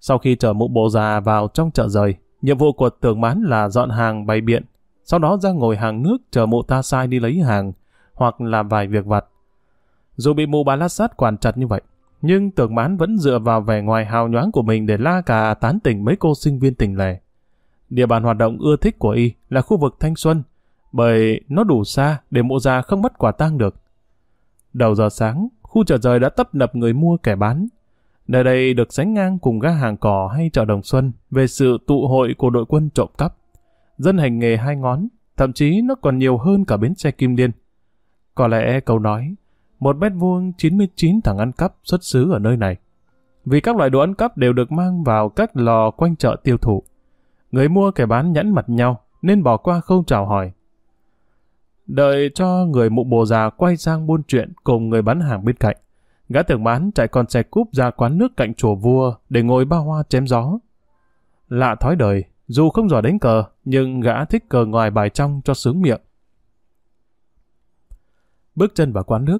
Sau khi chở mụ bộ già vào trong chợ rời, nhiệm vụ của tường mán là dọn hàng bày biện, sau đó ra ngồi hàng nước chờ mụ ta sai đi lấy hàng, hoặc làm vài việc vặt. Dù bị mụ bà lát sát quản chặt như vậy, nhưng tưởng mán vẫn dựa vào vẻ ngoài hào nhoáng của mình để la cà tán tỉnh mấy cô sinh viên tỉnh lẻ. Địa bàn hoạt động ưa thích của y là khu vực thanh xuân, bởi nó đủ xa để mụ già không mất quả tang được. Đầu giờ sáng, khu chợ rời đã tấp nập người mua kẻ bán. Nơi đây được sánh ngang cùng ga hàng cỏ hay chợ đồng xuân về sự tụ hội của đội quân trộm cắp. Dân hành nghề hai ngón, thậm chí nó còn nhiều hơn cả bến xe Kim Liên. Có lẽ câu nói, một mét vuông 99 thằng ăn cắp xuất xứ ở nơi này. Vì các loại đồ ăn cắp đều được mang vào các lò quanh chợ tiêu thụ. Người mua kẻ bán nhẫn mặt nhau, nên bỏ qua không chào hỏi. Đợi cho người mụ bồ già quay sang buôn chuyện cùng người bán hàng bên cạnh. Gã tưởng bán chạy con xe cúp ra quán nước cạnh chùa vua để ngồi ba hoa chém gió. Lạ thói đời, dù không giỏi đánh cờ, nhưng gã thích cờ ngoài bài trong cho sướng miệng. Bước chân vào quán nước,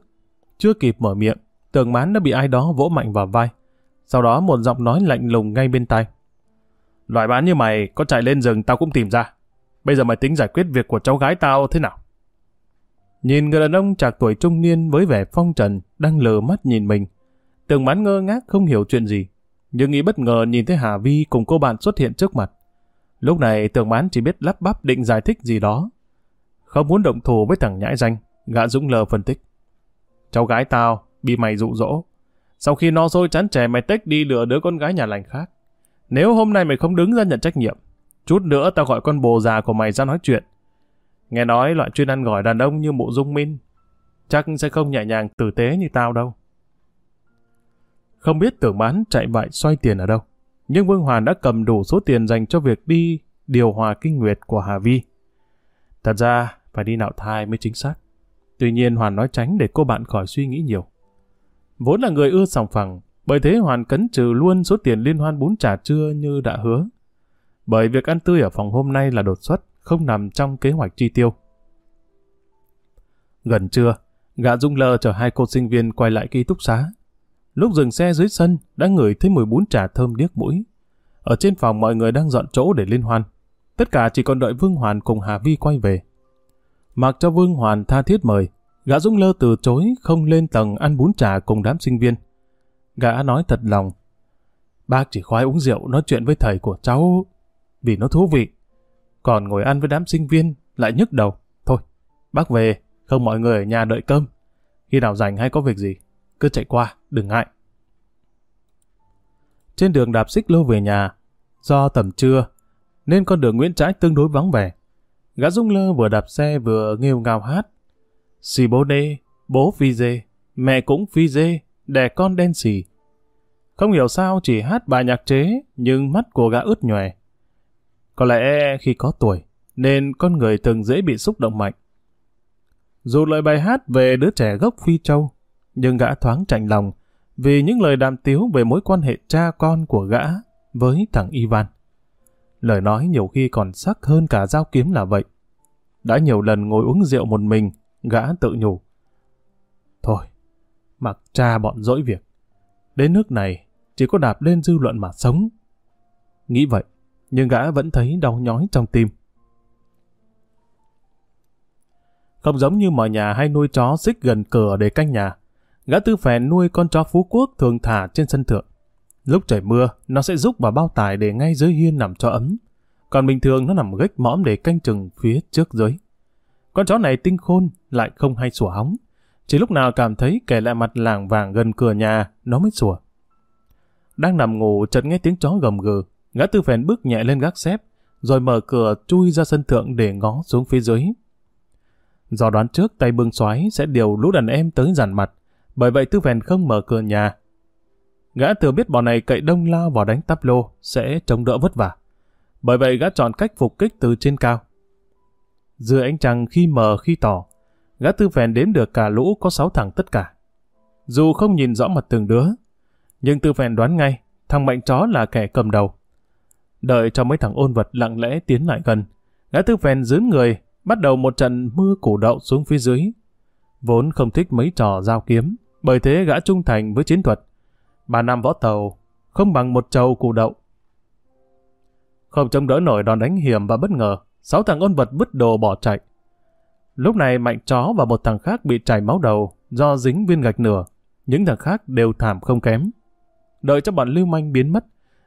chưa kịp mở miệng, tường mán đã bị ai đó vỗ mạnh vào vai. Sau đó một giọng nói lạnh lùng ngay bên tai. Loại bán như mày, có chạy lên rừng tao cũng tìm ra. Bây giờ mày tính giải quyết việc của cháu gái tao thế nào? Nhìn người đàn ông trạc tuổi trung niên với vẻ phong trần, đang lờ mắt nhìn mình. Tường mán ngơ ngác không hiểu chuyện gì. Nhưng nghĩ bất ngờ nhìn thấy Hà Vi cùng cô bạn xuất hiện trước mặt. Lúc này tường mán chỉ biết lắp bắp định giải thích gì đó. Không muốn động thủ với thằng nhãi danh, gã Dũng lờ phân tích. Cháu gái tao, bị mày dụ dỗ. Sau khi no sôi chán trẻ mày tách đi lừa đứa con gái nhà lành khác. Nếu hôm nay mày không đứng ra nhận trách nhiệm, chút nữa tao gọi con bồ già của mày ra nói chuyện. Nghe nói loại chuyên ăn gỏi đàn ông như mụ dung minh, chắc sẽ không nhẹ nhàng tử tế như tao đâu. Không biết tưởng bán chạy bại xoay tiền ở đâu, nhưng Vương Hoàn đã cầm đủ số tiền dành cho việc đi điều hòa kinh nguyệt của Hà Vi. Thật ra, phải đi nạo thai mới chính xác. Tuy nhiên Hoàn nói tránh để cô bạn khỏi suy nghĩ nhiều. Vốn là người ưa sòng phẳng, bởi thế Hoàn cấn trừ luôn số tiền liên hoan bún trà trưa như đã hứa. Bởi việc ăn tươi ở phòng hôm nay là đột xuất, không nằm trong kế hoạch chi tiêu. Gần trưa, gã Dung Lơ chở hai cô sinh viên quay lại ký túc xá. Lúc dừng xe dưới sân, đã ngửi thấy mùi bún trà thơm điếc mũi. Ở trên phòng mọi người đang dọn chỗ để liên hoan. Tất cả chỉ còn đợi Vương Hoàn cùng Hà Vi quay về. Mặc cho Vương Hoàn tha thiết mời, gã Dung Lơ từ chối không lên tầng ăn bún trà cùng đám sinh viên. Gã nói thật lòng. Bác chỉ khoái uống rượu nói chuyện với thầy của cháu vì nó thú vị. Còn ngồi ăn với đám sinh viên lại nhức đầu. Thôi, bác về, không mọi người ở nhà đợi cơm. Khi nào rảnh hay có việc gì, cứ chạy qua, đừng ngại. Trên đường đạp xích lô về nhà, do tầm trưa, nên con đường Nguyễn Trãi tương đối vắng vẻ. Gã rung Lơ vừa đạp xe vừa nghêu ngào hát. Xì bố đê, bố phi dê, mẹ cũng phi dê, đẻ con đen xì. Không hiểu sao chỉ hát bài nhạc chế, nhưng mắt của gã ướt nhòe. Có lẽ khi có tuổi, nên con người thường dễ bị xúc động mạnh. Dù lời bài hát về đứa trẻ gốc Phi Châu, nhưng gã thoáng chạnh lòng vì những lời đàm tiếu về mối quan hệ cha con của gã với thằng Ivan. Lời nói nhiều khi còn sắc hơn cả dao kiếm là vậy. Đã nhiều lần ngồi uống rượu một mình, gã tự nhủ. Thôi, mặc cha bọn dỗi việc. Đến nước này, chỉ có đạp lên dư luận mà sống. Nghĩ vậy, nhưng gã vẫn thấy đau nhói trong tim. Không giống như mọi nhà hay nuôi chó xích gần cửa để canh nhà. Gã tư phèn nuôi con chó phú quốc thường thả trên sân thượng. Lúc trời mưa, nó sẽ rúc vào bao tải để ngay dưới hiên nằm cho ấm. Còn bình thường nó nằm gách mõm để canh chừng phía trước dưới. Con chó này tinh khôn, lại không hay sủa hóng. Chỉ lúc nào cảm thấy kẻ lạ mặt làng vàng gần cửa nhà, nó mới sủa. Đang nằm ngủ chợt nghe tiếng chó gầm gừ, gã tư phèn bước nhẹ lên gác xếp, rồi mở cửa chui ra sân thượng để ngó xuống phía dưới. Do đoán trước tay bưng xoáy sẽ điều lũ đàn em tới giàn mặt, bởi vậy tư phèn không mở cửa nhà. Gã thừa biết bọn này cậy đông lao vào đánh táp lô sẽ trông đỡ vất vả. Bởi vậy gã chọn cách phục kích từ trên cao. dưới ánh trăng khi mờ khi tỏ, gã tư phèn đếm được cả lũ có sáu thằng tất cả. Dù không nhìn rõ mặt từng đứa, nhưng tư phèn đoán ngay thằng mạnh chó là kẻ cầm đầu. Đợi cho mấy thằng ôn vật lặng lẽ tiến lại gần, gã tư phèn dướn người, bắt đầu một trận mưa củ đậu xuống phía dưới. Vốn không thích mấy trò giao kiếm, bởi thế gã trung thành với chiến thuật. Ba năm võ tàu, không bằng một trầu củ đậu. Không chống đỡ nổi đòn đánh hiểm và bất ngờ, sáu thằng ôn vật vứt đồ bỏ chạy. Lúc này mạnh chó và một thằng khác bị chảy máu đầu do dính viên gạch nửa. Những thằng khác đều thảm không kém. Đợi cho bọn lưu manh biến mất,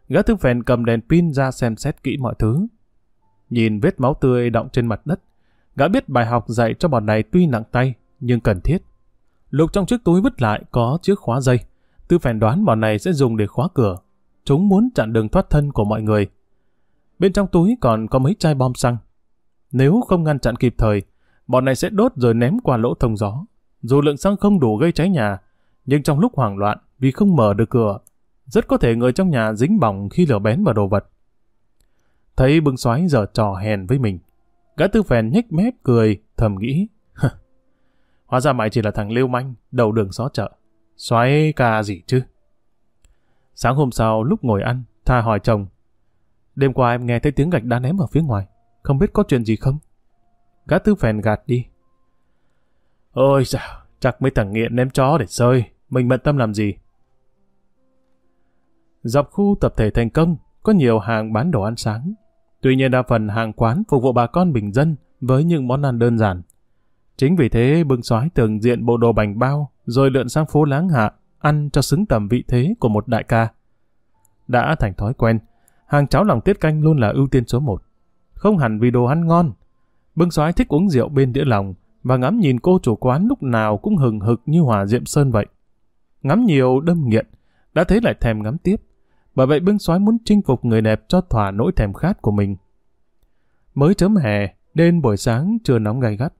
gã thư phèn cầm đèn pin ra xem xét kỹ mọi thứ. Nhìn vết máu tươi đọng trên mặt đất, gã biết bài học dạy cho bọn này tuy nặng tay, nhưng cần thiết. Lục trong chiếc túi vứt lại có chiếc khóa dây. Tư phèn đoán bọn này sẽ dùng để khóa cửa. Chúng muốn chặn đường thoát thân của mọi người. Bên trong túi còn có mấy chai bom xăng. Nếu không ngăn chặn kịp thời, bọn này sẽ đốt rồi ném qua lỗ thông gió. Dù lượng xăng không đủ gây cháy nhà, nhưng trong lúc hoảng loạn vì không mở được cửa, rất có thể người trong nhà dính bỏng khi lửa bén vào đồ vật. Thấy bưng xoáy giờ trò hèn với mình, gã tư phèn nhếch mép cười, thầm nghĩ. Hóa ra mày chỉ là thằng lưu manh, đầu đường xó chợ. Xoáy ca gì chứ? Sáng hôm sau, lúc ngồi ăn, Tha hỏi chồng. Đêm qua em nghe thấy tiếng gạch đá ném ở phía ngoài. Không biết có chuyện gì không? Gã tư phèn gạt đi. Ôi sao, chắc mấy thằng nghiện ném chó để sơi. Mình bận tâm làm gì? Dọc khu tập thể thành công, có nhiều hàng bán đồ ăn sáng. Tuy nhiên đa phần hàng quán phục vụ bà con bình dân với những món ăn đơn giản. Chính vì thế bưng xoái từng diện bộ đồ bành bao rồi lượn sang phố láng hạ ăn cho xứng tầm vị thế của một đại ca. Đã thành thói quen, hàng cháo lòng tiết canh luôn là ưu tiên số một. Không hẳn vì đồ ăn ngon. Bưng xoái thích uống rượu bên đĩa lòng và ngắm nhìn cô chủ quán lúc nào cũng hừng hực như hòa diệm sơn vậy. Ngắm nhiều đâm nghiện, đã thấy lại thèm ngắm tiếp. Bởi vậy bưng xoái muốn chinh phục người đẹp cho thỏa nỗi thèm khát của mình. Mới chớm hè, đêm buổi sáng chưa nóng gay gắt,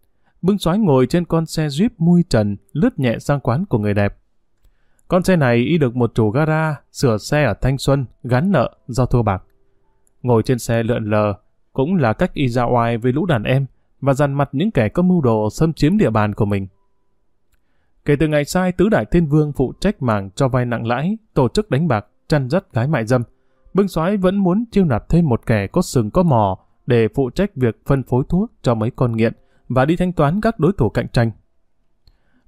bưng xoái ngồi trên con xe Jeep mui trần lướt nhẹ sang quán của người đẹp. Con xe này y được một chủ gara sửa xe ở Thanh Xuân gắn nợ do thua bạc. Ngồi trên xe lượn lờ cũng là cách y ra oai với lũ đàn em và dằn mặt những kẻ có mưu đồ xâm chiếm địa bàn của mình. Kể từ ngày sai tứ đại thiên vương phụ trách mảng cho vay nặng lãi, tổ chức đánh bạc, chăn dắt gái mại dâm, bưng soái vẫn muốn chiêu nạp thêm một kẻ có sừng có mò để phụ trách việc phân phối thuốc cho mấy con nghiện và đi thanh toán các đối thủ cạnh tranh.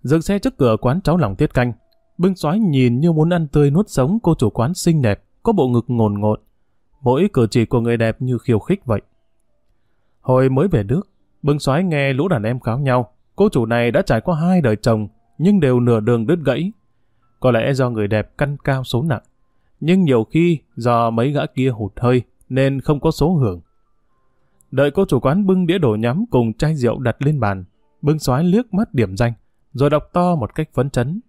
Dừng xe trước cửa quán cháo lòng tiết canh, bưng soái nhìn như muốn ăn tươi nuốt sống cô chủ quán xinh đẹp, có bộ ngực ngồn ngột Mỗi cử chỉ của người đẹp như khiêu khích vậy. Hồi mới về nước, bưng soái nghe lũ đàn em kháo nhau, cô chủ này đã trải qua hai đời chồng, nhưng đều nửa đường đứt gãy. Có lẽ do người đẹp căn cao số nặng, nhưng nhiều khi do mấy gã kia hụt hơi nên không có số hưởng. Đợi cô chủ quán bưng đĩa đồ nhắm cùng chai rượu đặt lên bàn, bưng xoái liếc mắt điểm danh, rồi đọc to một cách phấn chấn.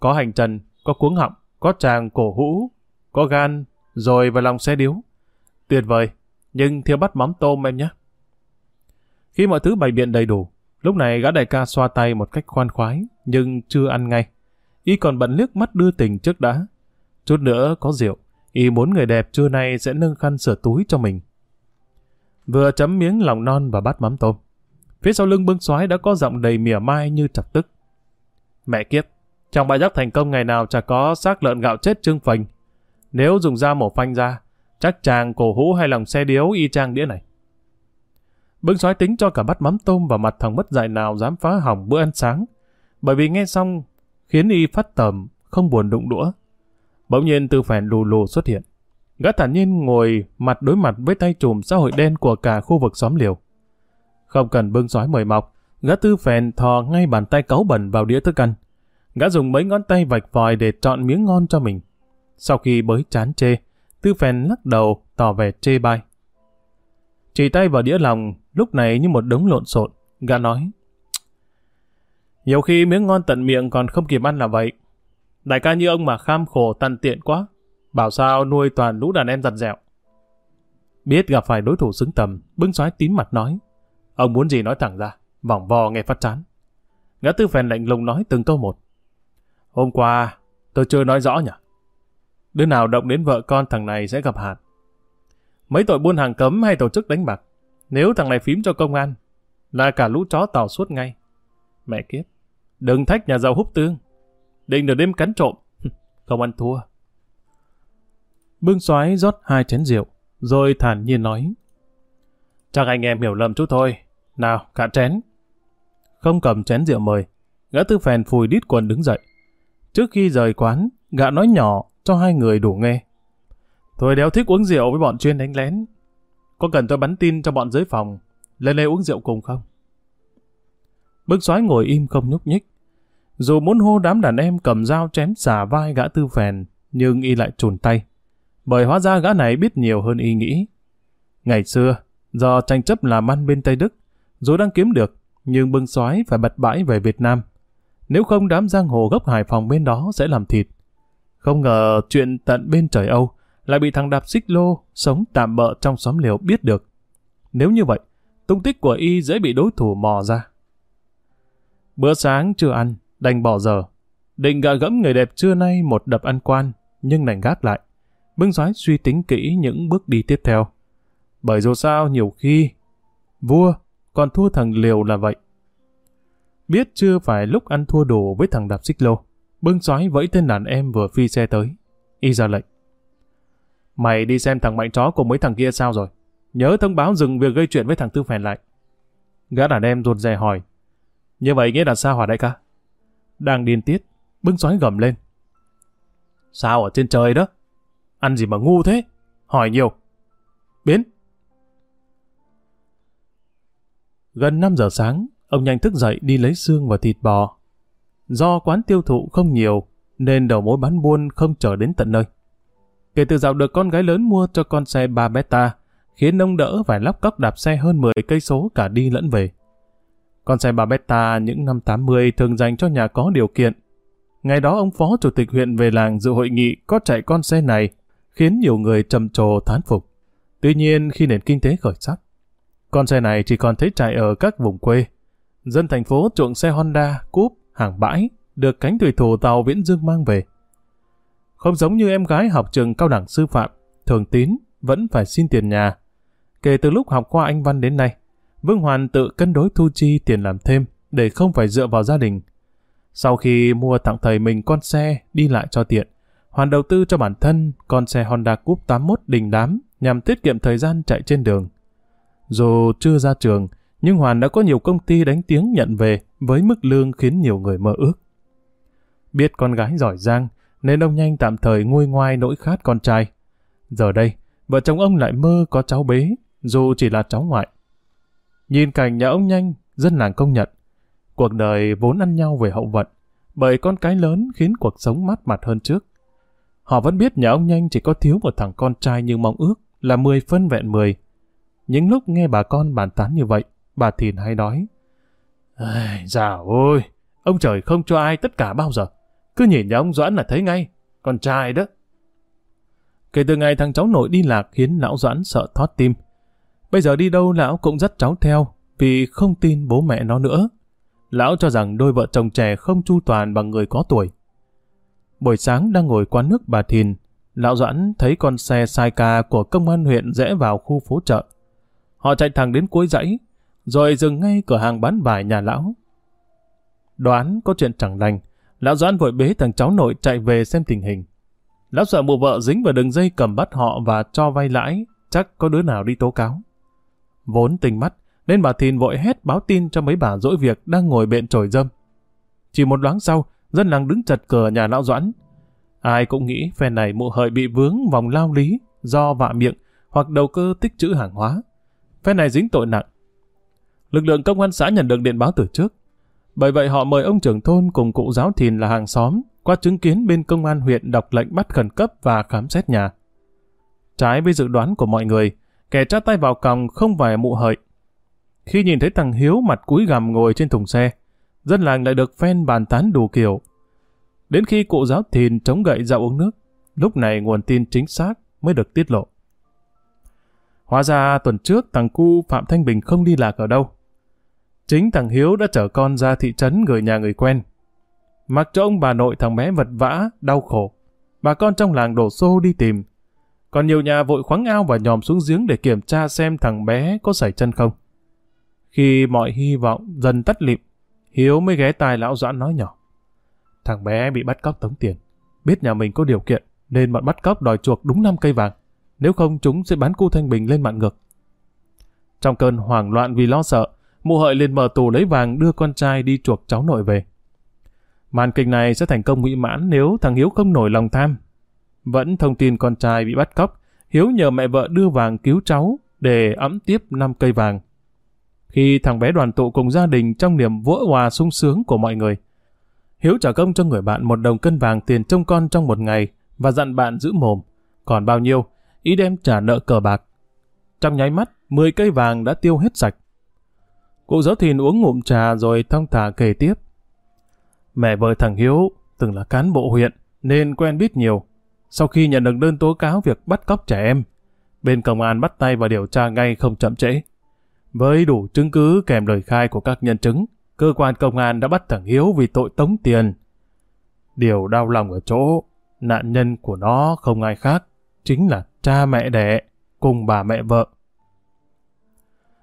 Có hành trần, có cuống họng, có tràng cổ hũ, có gan, rồi vào lòng xe điếu. Tuyệt vời, nhưng thiếu bắt mắm tôm em nhé. Khi mọi thứ bày biện đầy đủ, lúc này gã đại ca xoa tay một cách khoan khoái, nhưng chưa ăn ngay. Y còn bận liếc mắt đưa tình trước đã. Chút nữa có rượu, y muốn người đẹp trưa nay sẽ nâng khăn sửa túi cho mình vừa chấm miếng lòng non và bát mắm tôm. Phía sau lưng bưng soái đã có giọng đầy mỉa mai như chọc tức. Mẹ kiếp, trong bãi giác thành công ngày nào chả có xác lợn gạo chết trương phành. Nếu dùng da mổ phanh ra, chắc chàng cổ hũ hay lòng xe điếu y chang đĩa này. Bưng soái tính cho cả bát mắm tôm và mặt thằng mất dạy nào dám phá hỏng bữa ăn sáng. Bởi vì nghe xong, khiến y phát tầm, không buồn đụng đũa. Bỗng nhiên từ phèn lù lù xuất hiện. Gã thản nhiên ngồi mặt đối mặt với tay trùm xã hội đen của cả khu vực xóm liều. Không cần bưng sói mời mọc, gã tư phèn thò ngay bàn tay cáu bẩn vào đĩa thức ăn. Gã dùng mấy ngón tay vạch vòi để chọn miếng ngon cho mình. Sau khi bới chán chê, tư phèn lắc đầu tỏ vẻ chê bai. Chỉ tay vào đĩa lòng, lúc này như một đống lộn xộn, gã nói. Nhiều khi miếng ngon tận miệng còn không kịp ăn là vậy. Đại ca như ông mà kham khổ tàn tiện quá, bảo sao nuôi toàn lũ đàn em giặt dẹo. Biết gặp phải đối thủ xứng tầm, bưng xoái tím mặt nói. Ông muốn gì nói thẳng ra, vòng vò nghe phát chán. Gã tư phèn lạnh lùng nói từng câu một. Hôm qua, tôi chưa nói rõ nhỉ? Đứa nào động đến vợ con thằng này sẽ gặp hạt. Mấy tội buôn hàng cấm hay tổ chức đánh bạc. Nếu thằng này phím cho công an, là cả lũ chó tàu suốt ngay. Mẹ kiếp, đừng thách nhà giàu hút tương. Định được đêm cắn trộm, (laughs) không ăn thua. Bưng xoái rót hai chén rượu, rồi thản nhiên nói. Chắc anh em hiểu lầm chút thôi. Nào, cạn chén. Không cầm chén rượu mời, gã tư phèn phùi đít quần đứng dậy. Trước khi rời quán, gã nói nhỏ cho hai người đủ nghe. Tôi đéo thích uống rượu với bọn chuyên đánh lén. Có cần tôi bắn tin cho bọn dưới phòng, lên đây uống rượu cùng không? Bức xoái ngồi im không nhúc nhích. Dù muốn hô đám đàn em cầm dao chém xả vai gã tư phèn, nhưng y lại trùn tay. Bởi hóa ra gã này biết nhiều hơn y nghĩ. Ngày xưa, do tranh chấp làm ăn bên Tây Đức, dù đang kiếm được, nhưng bưng xoái phải bật bãi về Việt Nam. Nếu không đám giang hồ gốc Hải Phòng bên đó sẽ làm thịt. Không ngờ chuyện tận bên trời Âu lại bị thằng đạp xích lô sống tạm bợ trong xóm liều biết được. Nếu như vậy, tung tích của y dễ bị đối thủ mò ra. Bữa sáng chưa ăn, đành bỏ giờ. Định gạ gẫm người đẹp trưa nay một đập ăn quan, nhưng đành gác lại. Bưng Soái suy tính kỹ những bước đi tiếp theo. Bởi dù sao nhiều khi, vua còn thua thằng liều là vậy. Biết chưa phải lúc ăn thua đồ với thằng đạp xích lô. Bưng Soái vẫy tên đàn em vừa phi xe tới. Y ra lệnh. Mày đi xem thằng mạnh chó cùng mấy thằng kia sao rồi? Nhớ thông báo dừng việc gây chuyện với thằng Tư Phèn lại. Gã đàn em ruột rè hỏi. Như vậy nghĩa là sao hỏa đại ca? Đang điên tiết, bưng Soái gầm lên. Sao ở trên trời đó? Ăn gì mà ngu thế? Hỏi nhiều. Biến. Gần 5 giờ sáng, ông nhanh thức dậy đi lấy xương và thịt bò. Do quán tiêu thụ không nhiều, nên đầu mối bán buôn không chờ đến tận nơi. Kể từ dạo được con gái lớn mua cho con xe 3 beta, khiến ông đỡ phải lóc cóc đạp xe hơn 10 cây số cả đi lẫn về. Con xe 3 beta những năm 80 thường dành cho nhà có điều kiện. Ngày đó ông phó chủ tịch huyện về làng dự hội nghị có chạy con xe này, khiến nhiều người trầm trồ thán phục. Tuy nhiên khi nền kinh tế khởi sắc, con xe này chỉ còn thấy chạy ở các vùng quê. Dân thành phố chuộng xe Honda, Cúp, hàng bãi, được cánh thủy thủ tàu Viễn Dương mang về. Không giống như em gái học trường cao đẳng sư phạm, thường tín, vẫn phải xin tiền nhà. Kể từ lúc học qua Anh Văn đến nay, Vương Hoàn tự cân đối thu chi tiền làm thêm để không phải dựa vào gia đình. Sau khi mua tặng thầy mình con xe đi lại cho tiện, Hoàn đầu tư cho bản thân con xe Honda Coupe 81 đình đám nhằm tiết kiệm thời gian chạy trên đường. Dù chưa ra trường, nhưng Hoàn đã có nhiều công ty đánh tiếng nhận về với mức lương khiến nhiều người mơ ước. Biết con gái giỏi giang, nên ông nhanh tạm thời nguôi ngoai nỗi khát con trai. Giờ đây, vợ chồng ông lại mơ có cháu bế, dù chỉ là cháu ngoại. Nhìn cảnh nhà ông nhanh, dân làng công nhận. Cuộc đời vốn ăn nhau về hậu vận, bởi con cái lớn khiến cuộc sống mát mặt hơn trước. Họ vẫn biết nhà ông nhanh chỉ có thiếu một thằng con trai như mong ước là 10 phân vẹn 10. Những lúc nghe bà con bàn tán như vậy, bà Thìn hay nói. Dạo ôi, ông trời không cho ai tất cả bao giờ. Cứ nhìn nhà ông Doãn là thấy ngay, con trai đó. Kể từ ngày thằng cháu nội đi lạc khiến lão Doãn sợ thoát tim. Bây giờ đi đâu lão cũng dắt cháu theo vì không tin bố mẹ nó nữa. Lão cho rằng đôi vợ chồng trẻ không chu toàn bằng người có tuổi. Buổi sáng đang ngồi quán nước bà Thìn, lão Doãn thấy con xe sai ca của công an huyện rẽ vào khu phố chợ. họ chạy thẳng đến cuối dãy, rồi dừng ngay cửa hàng bán vải nhà lão. Đoán có chuyện chẳng lành, lão Doãn vội bế thằng cháu nội chạy về xem tình hình. Lão sợ mụ vợ dính vào đường dây cầm bắt họ và cho vay lãi, chắc có đứa nào đi tố cáo. Vốn tình mắt, nên bà Thìn vội hét báo tin cho mấy bà dỗi việc đang ngồi bện trồi dâm. Chỉ một loáng sau, dân làng đứng chật cửa nhà lão Doãn. Ai cũng nghĩ phe này mụ hợi bị vướng vòng lao lý do vạ miệng hoặc đầu cơ tích trữ hàng hóa. Phe này dính tội nặng. Lực lượng công an xã nhận được điện báo từ trước. Bởi vậy họ mời ông trưởng thôn cùng cụ giáo thìn là hàng xóm qua chứng kiến bên công an huyện đọc lệnh bắt khẩn cấp và khám xét nhà. Trái với dự đoán của mọi người, kẻ tra tay vào còng không phải mụ hợi. Khi nhìn thấy thằng Hiếu mặt cúi gằm ngồi trên thùng xe, dân làng lại được phen bàn tán đủ kiểu. Đến khi cụ giáo thìn chống gậy ra uống nước, lúc này nguồn tin chính xác mới được tiết lộ. Hóa ra tuần trước thằng cu Phạm Thanh Bình không đi lạc ở đâu. Chính thằng Hiếu đã chở con ra thị trấn gửi nhà người quen. Mặc cho ông bà nội thằng bé vật vã, đau khổ. Bà con trong làng đổ xô đi tìm. Còn nhiều nhà vội khoáng ao và nhòm xuống giếng để kiểm tra xem thằng bé có sảy chân không. Khi mọi hy vọng dần tắt lịm, Hiếu mới ghé tai lão Doãn nói nhỏ. Thằng bé bị bắt cóc tống tiền. Biết nhà mình có điều kiện, nên bọn bắt cóc đòi chuộc đúng 5 cây vàng. Nếu không chúng sẽ bán cu Thanh Bình lên mạng ngược. Trong cơn hoảng loạn vì lo sợ, mụ hợi liền mở tù lấy vàng đưa con trai đi chuộc cháu nội về. Màn kịch này sẽ thành công mỹ mãn nếu thằng Hiếu không nổi lòng tham. Vẫn thông tin con trai bị bắt cóc, Hiếu nhờ mẹ vợ đưa vàng cứu cháu để ấm tiếp 5 cây vàng. Khi thằng bé đoàn tụ cùng gia đình trong niềm vỡ hòa sung sướng của mọi người, Hiếu trả công cho người bạn một đồng cân vàng tiền trông con trong một ngày và dặn bạn giữ mồm. Còn bao nhiêu, ý đem trả nợ cờ bạc. Trong nháy mắt, 10 cây vàng đã tiêu hết sạch. Cụ giáo thìn uống ngụm trà rồi thong thả kể tiếp. Mẹ vợ thằng Hiếu từng là cán bộ huyện nên quen biết nhiều. Sau khi nhận được đơn tố cáo việc bắt cóc trẻ em, bên công an bắt tay vào điều tra ngay không chậm trễ. Với đủ chứng cứ kèm lời khai của các nhân chứng, cơ quan công an đã bắt thằng Hiếu vì tội tống tiền. Điều đau lòng ở chỗ, nạn nhân của nó không ai khác, chính là cha mẹ đẻ cùng bà mẹ vợ.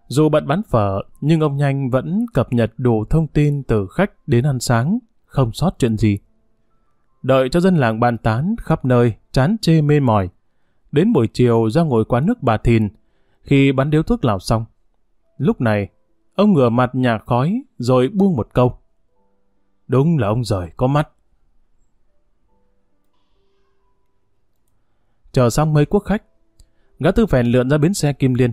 Dù bận bán phở, nhưng ông Nhanh vẫn cập nhật đủ thông tin từ khách đến ăn sáng, không sót chuyện gì. Đợi cho dân làng bàn tán khắp nơi, chán chê mê mỏi. Đến buổi chiều ra ngồi quán nước bà Thìn, khi bắn điếu thuốc lào xong. Lúc này, ông ngửa mặt nhà khói, rồi buông một câu. Đúng là ông rời có mắt. Chờ xong mấy quốc khách, gã tư phèn lượn ra bến xe Kim Liên.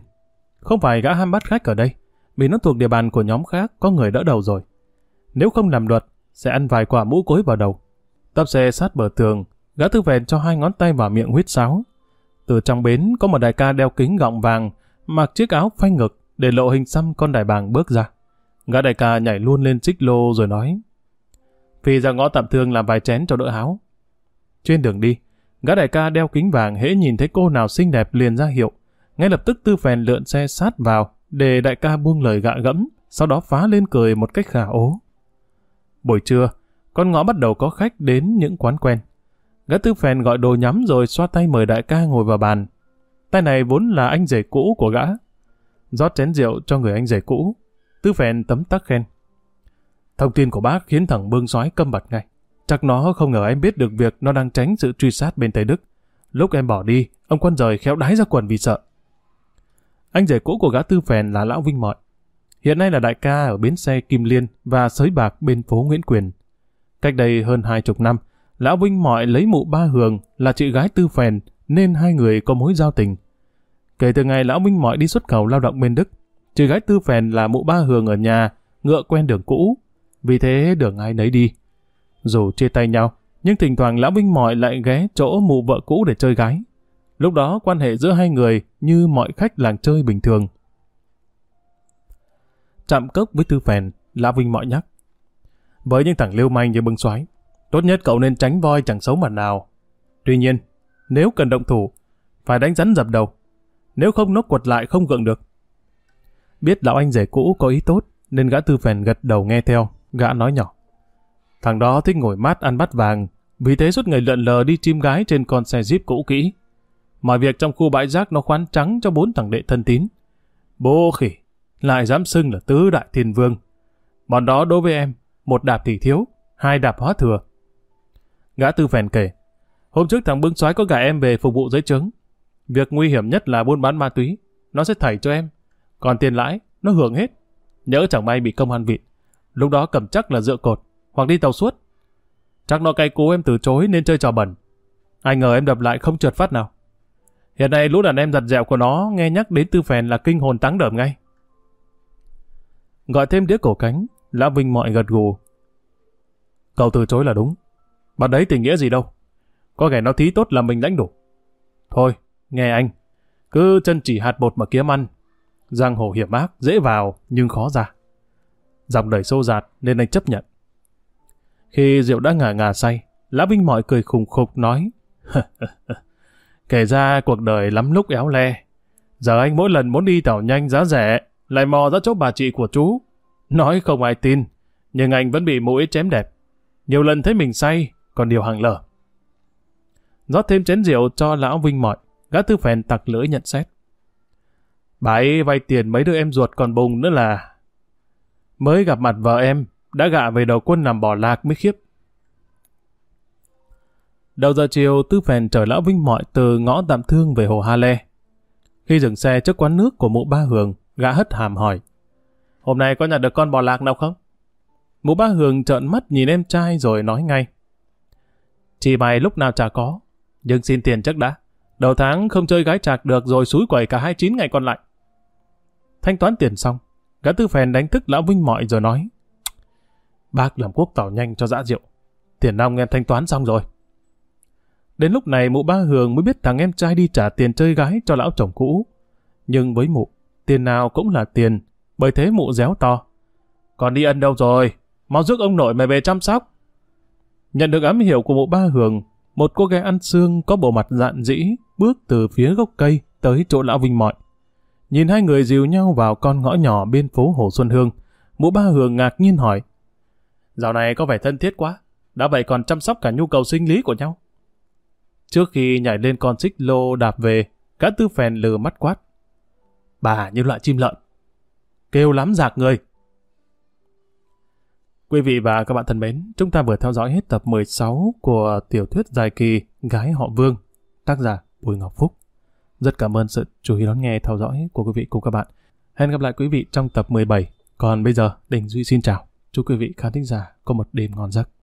Không phải gã ham bắt khách ở đây, vì nó thuộc địa bàn của nhóm khác có người đỡ đầu rồi. Nếu không làm luật, sẽ ăn vài quả mũ cối vào đầu. Tập xe sát bờ tường, gã tư phèn cho hai ngón tay vào miệng huyết sáo. Từ trong bến có một đại ca đeo kính gọng vàng, mặc chiếc áo phanh ngực để lộ hình xăm con đại bàng bước ra. Gã đại ca nhảy luôn lên xích lô rồi nói Phi ra ngõ tạm thương làm vài chén cho đỡ háo. Trên đường đi, gã đại ca đeo kính vàng hễ nhìn thấy cô nào xinh đẹp liền ra hiệu. Ngay lập tức tư phèn lượn xe sát vào để đại ca buông lời gạ gẫm, sau đó phá lên cười một cách khả ố. Buổi trưa, con ngõ bắt đầu có khách đến những quán quen. Gã tư phèn gọi đồ nhắm rồi xoa tay mời đại ca ngồi vào bàn. Tay này vốn là anh rể cũ của gã rót chén rượu cho người anh rể cũ. Tư phèn tấm tắc khen. Thông tin của bác khiến thằng bương sói câm bật ngay. Chắc nó không ngờ em biết được việc nó đang tránh sự truy sát bên Tây Đức. Lúc em bỏ đi, ông quân rời khéo đái ra quần vì sợ. Anh rể cũ của gã tư phèn là Lão Vinh Mọi. Hiện nay là đại ca ở bến xe Kim Liên và sới bạc bên phố Nguyễn Quyền. Cách đây hơn hai chục năm, Lão Vinh Mọi lấy mụ ba hường là chị gái tư phèn nên hai người có mối giao tình. Kể từ ngày Lão minh Mọi đi xuất khẩu lao động bên Đức, chị gái tư phèn là mụ ba hường ở nhà, ngựa quen đường cũ, vì thế đường ai nấy đi. Dù chia tay nhau, nhưng thỉnh thoảng Lão minh Mọi lại ghé chỗ mụ vợ cũ để chơi gái. Lúc đó quan hệ giữa hai người như mọi khách làng chơi bình thường. Chạm cốc với Tư Phèn, Lã Vinh mọi nhắc. Với những thằng lưu manh như bưng xoáy, tốt nhất cậu nên tránh voi chẳng xấu mặt nào. Tuy nhiên, nếu cần động thủ, phải đánh rắn dập đầu. Nếu không nó quật lại không gượng được. Biết lão anh rể cũ có ý tốt, nên gã Tư Phèn gật đầu nghe theo, gã nói nhỏ. Thằng đó thích ngồi mát ăn bát vàng, vì thế suốt ngày lợn lờ đi chim gái trên con xe jeep cũ kỹ. Mọi việc trong khu bãi rác nó khoán trắng cho bốn thằng đệ thân tín. Bố khỉ, lại dám xưng là tứ đại thiên vương. Bọn đó đối với em, một đạp thì thiếu, hai đạp hóa thừa. Gã tư phèn kể, hôm trước thằng bưng soái có gả em về phục vụ giấy trứng. Việc nguy hiểm nhất là buôn bán ma túy, nó sẽ thảy cho em. Còn tiền lãi, nó hưởng hết. nhớ chẳng may bị công an vịt, lúc đó cầm chắc là dựa cột, hoặc đi tàu suốt. Chắc nó cay cú em từ chối nên chơi trò bẩn. Ai ngờ em đập lại không trượt phát nào. Hiện nay lũ đàn em giặt dẹo của nó nghe nhắc đến tư phèn là kinh hồn táng đờm ngay. Gọi thêm đĩa cổ cánh, Lã Vinh mọi gật gù. Cậu từ chối là đúng. Bạn đấy tình nghĩa gì đâu. Có kẻ nó thí tốt là mình lãnh đủ. Thôi, nghe anh. Cứ chân chỉ hạt bột mà kiếm ăn. Giang hồ hiểm ác, dễ vào nhưng khó ra. Dòng đời sâu dạt nên anh chấp nhận. Khi rượu đã ngả ngà say, Lã Vinh mọi cười khùng khục nói (laughs) Kể ra cuộc đời lắm lúc éo le. Giờ anh mỗi lần muốn đi tàu nhanh giá rẻ, lại mò ra chỗ bà chị của chú. Nói không ai tin, nhưng anh vẫn bị mũi chém đẹp. Nhiều lần thấy mình say, còn điều hàng lở. rót thêm chén rượu cho lão Vinh mọi, gã tư phèn tặc lưỡi nhận xét. Bà ấy vay tiền mấy đứa em ruột còn bùng nữa là... Mới gặp mặt vợ em, đã gạ về đầu quân nằm bỏ lạc mới khiếp. Đầu giờ chiều, Tư Phèn chở Lão Vinh Mọi từ ngõ tạm thương về hồ Ha Lê. Khi dừng xe trước quán nước của mụ ba hường, gã hất hàm hỏi. Hôm nay có nhặt được con bò lạc nào không? Mụ ba hường trợn mắt nhìn em trai rồi nói ngay. Chỉ mày lúc nào chả có, nhưng xin tiền trước đã. Đầu tháng không chơi gái chạc được rồi xúi quẩy cả 29 ngày còn lại. Thanh toán tiền xong, gã tư phèn đánh thức lão Vinh Mọi rồi nói. Bác làm quốc tỏ nhanh cho dã rượu. Tiền nong em thanh toán xong rồi. Đến lúc này mụ ba hường mới biết thằng em trai đi trả tiền chơi gái cho lão chồng cũ. Nhưng với mụ, tiền nào cũng là tiền, bởi thế mụ réo to. Còn đi ân đâu rồi? Mau rước ông nội mày về chăm sóc. Nhận được ám hiệu của mụ ba hường, một cô gái ăn xương có bộ mặt dạn dĩ bước từ phía gốc cây tới chỗ lão Vinh Mọi. Nhìn hai người dìu nhau vào con ngõ nhỏ bên phố Hồ Xuân Hương, mụ ba hường ngạc nhiên hỏi. Dạo này có vẻ thân thiết quá, đã vậy còn chăm sóc cả nhu cầu sinh lý của nhau. Trước khi nhảy lên con xích lô đạp về, cả tư phèn lừ mắt quát. Bà như loại chim lợn. Kêu lắm giạc người. Quý vị và các bạn thân mến, chúng ta vừa theo dõi hết tập 16 của tiểu thuyết dài kỳ Gái họ Vương, tác giả Bùi Ngọc Phúc. Rất cảm ơn sự chú ý đón nghe theo dõi của quý vị cùng các bạn. Hẹn gặp lại quý vị trong tập 17. Còn bây giờ, Đình Duy xin chào. Chúc quý vị khán thính giả có một đêm ngon giấc.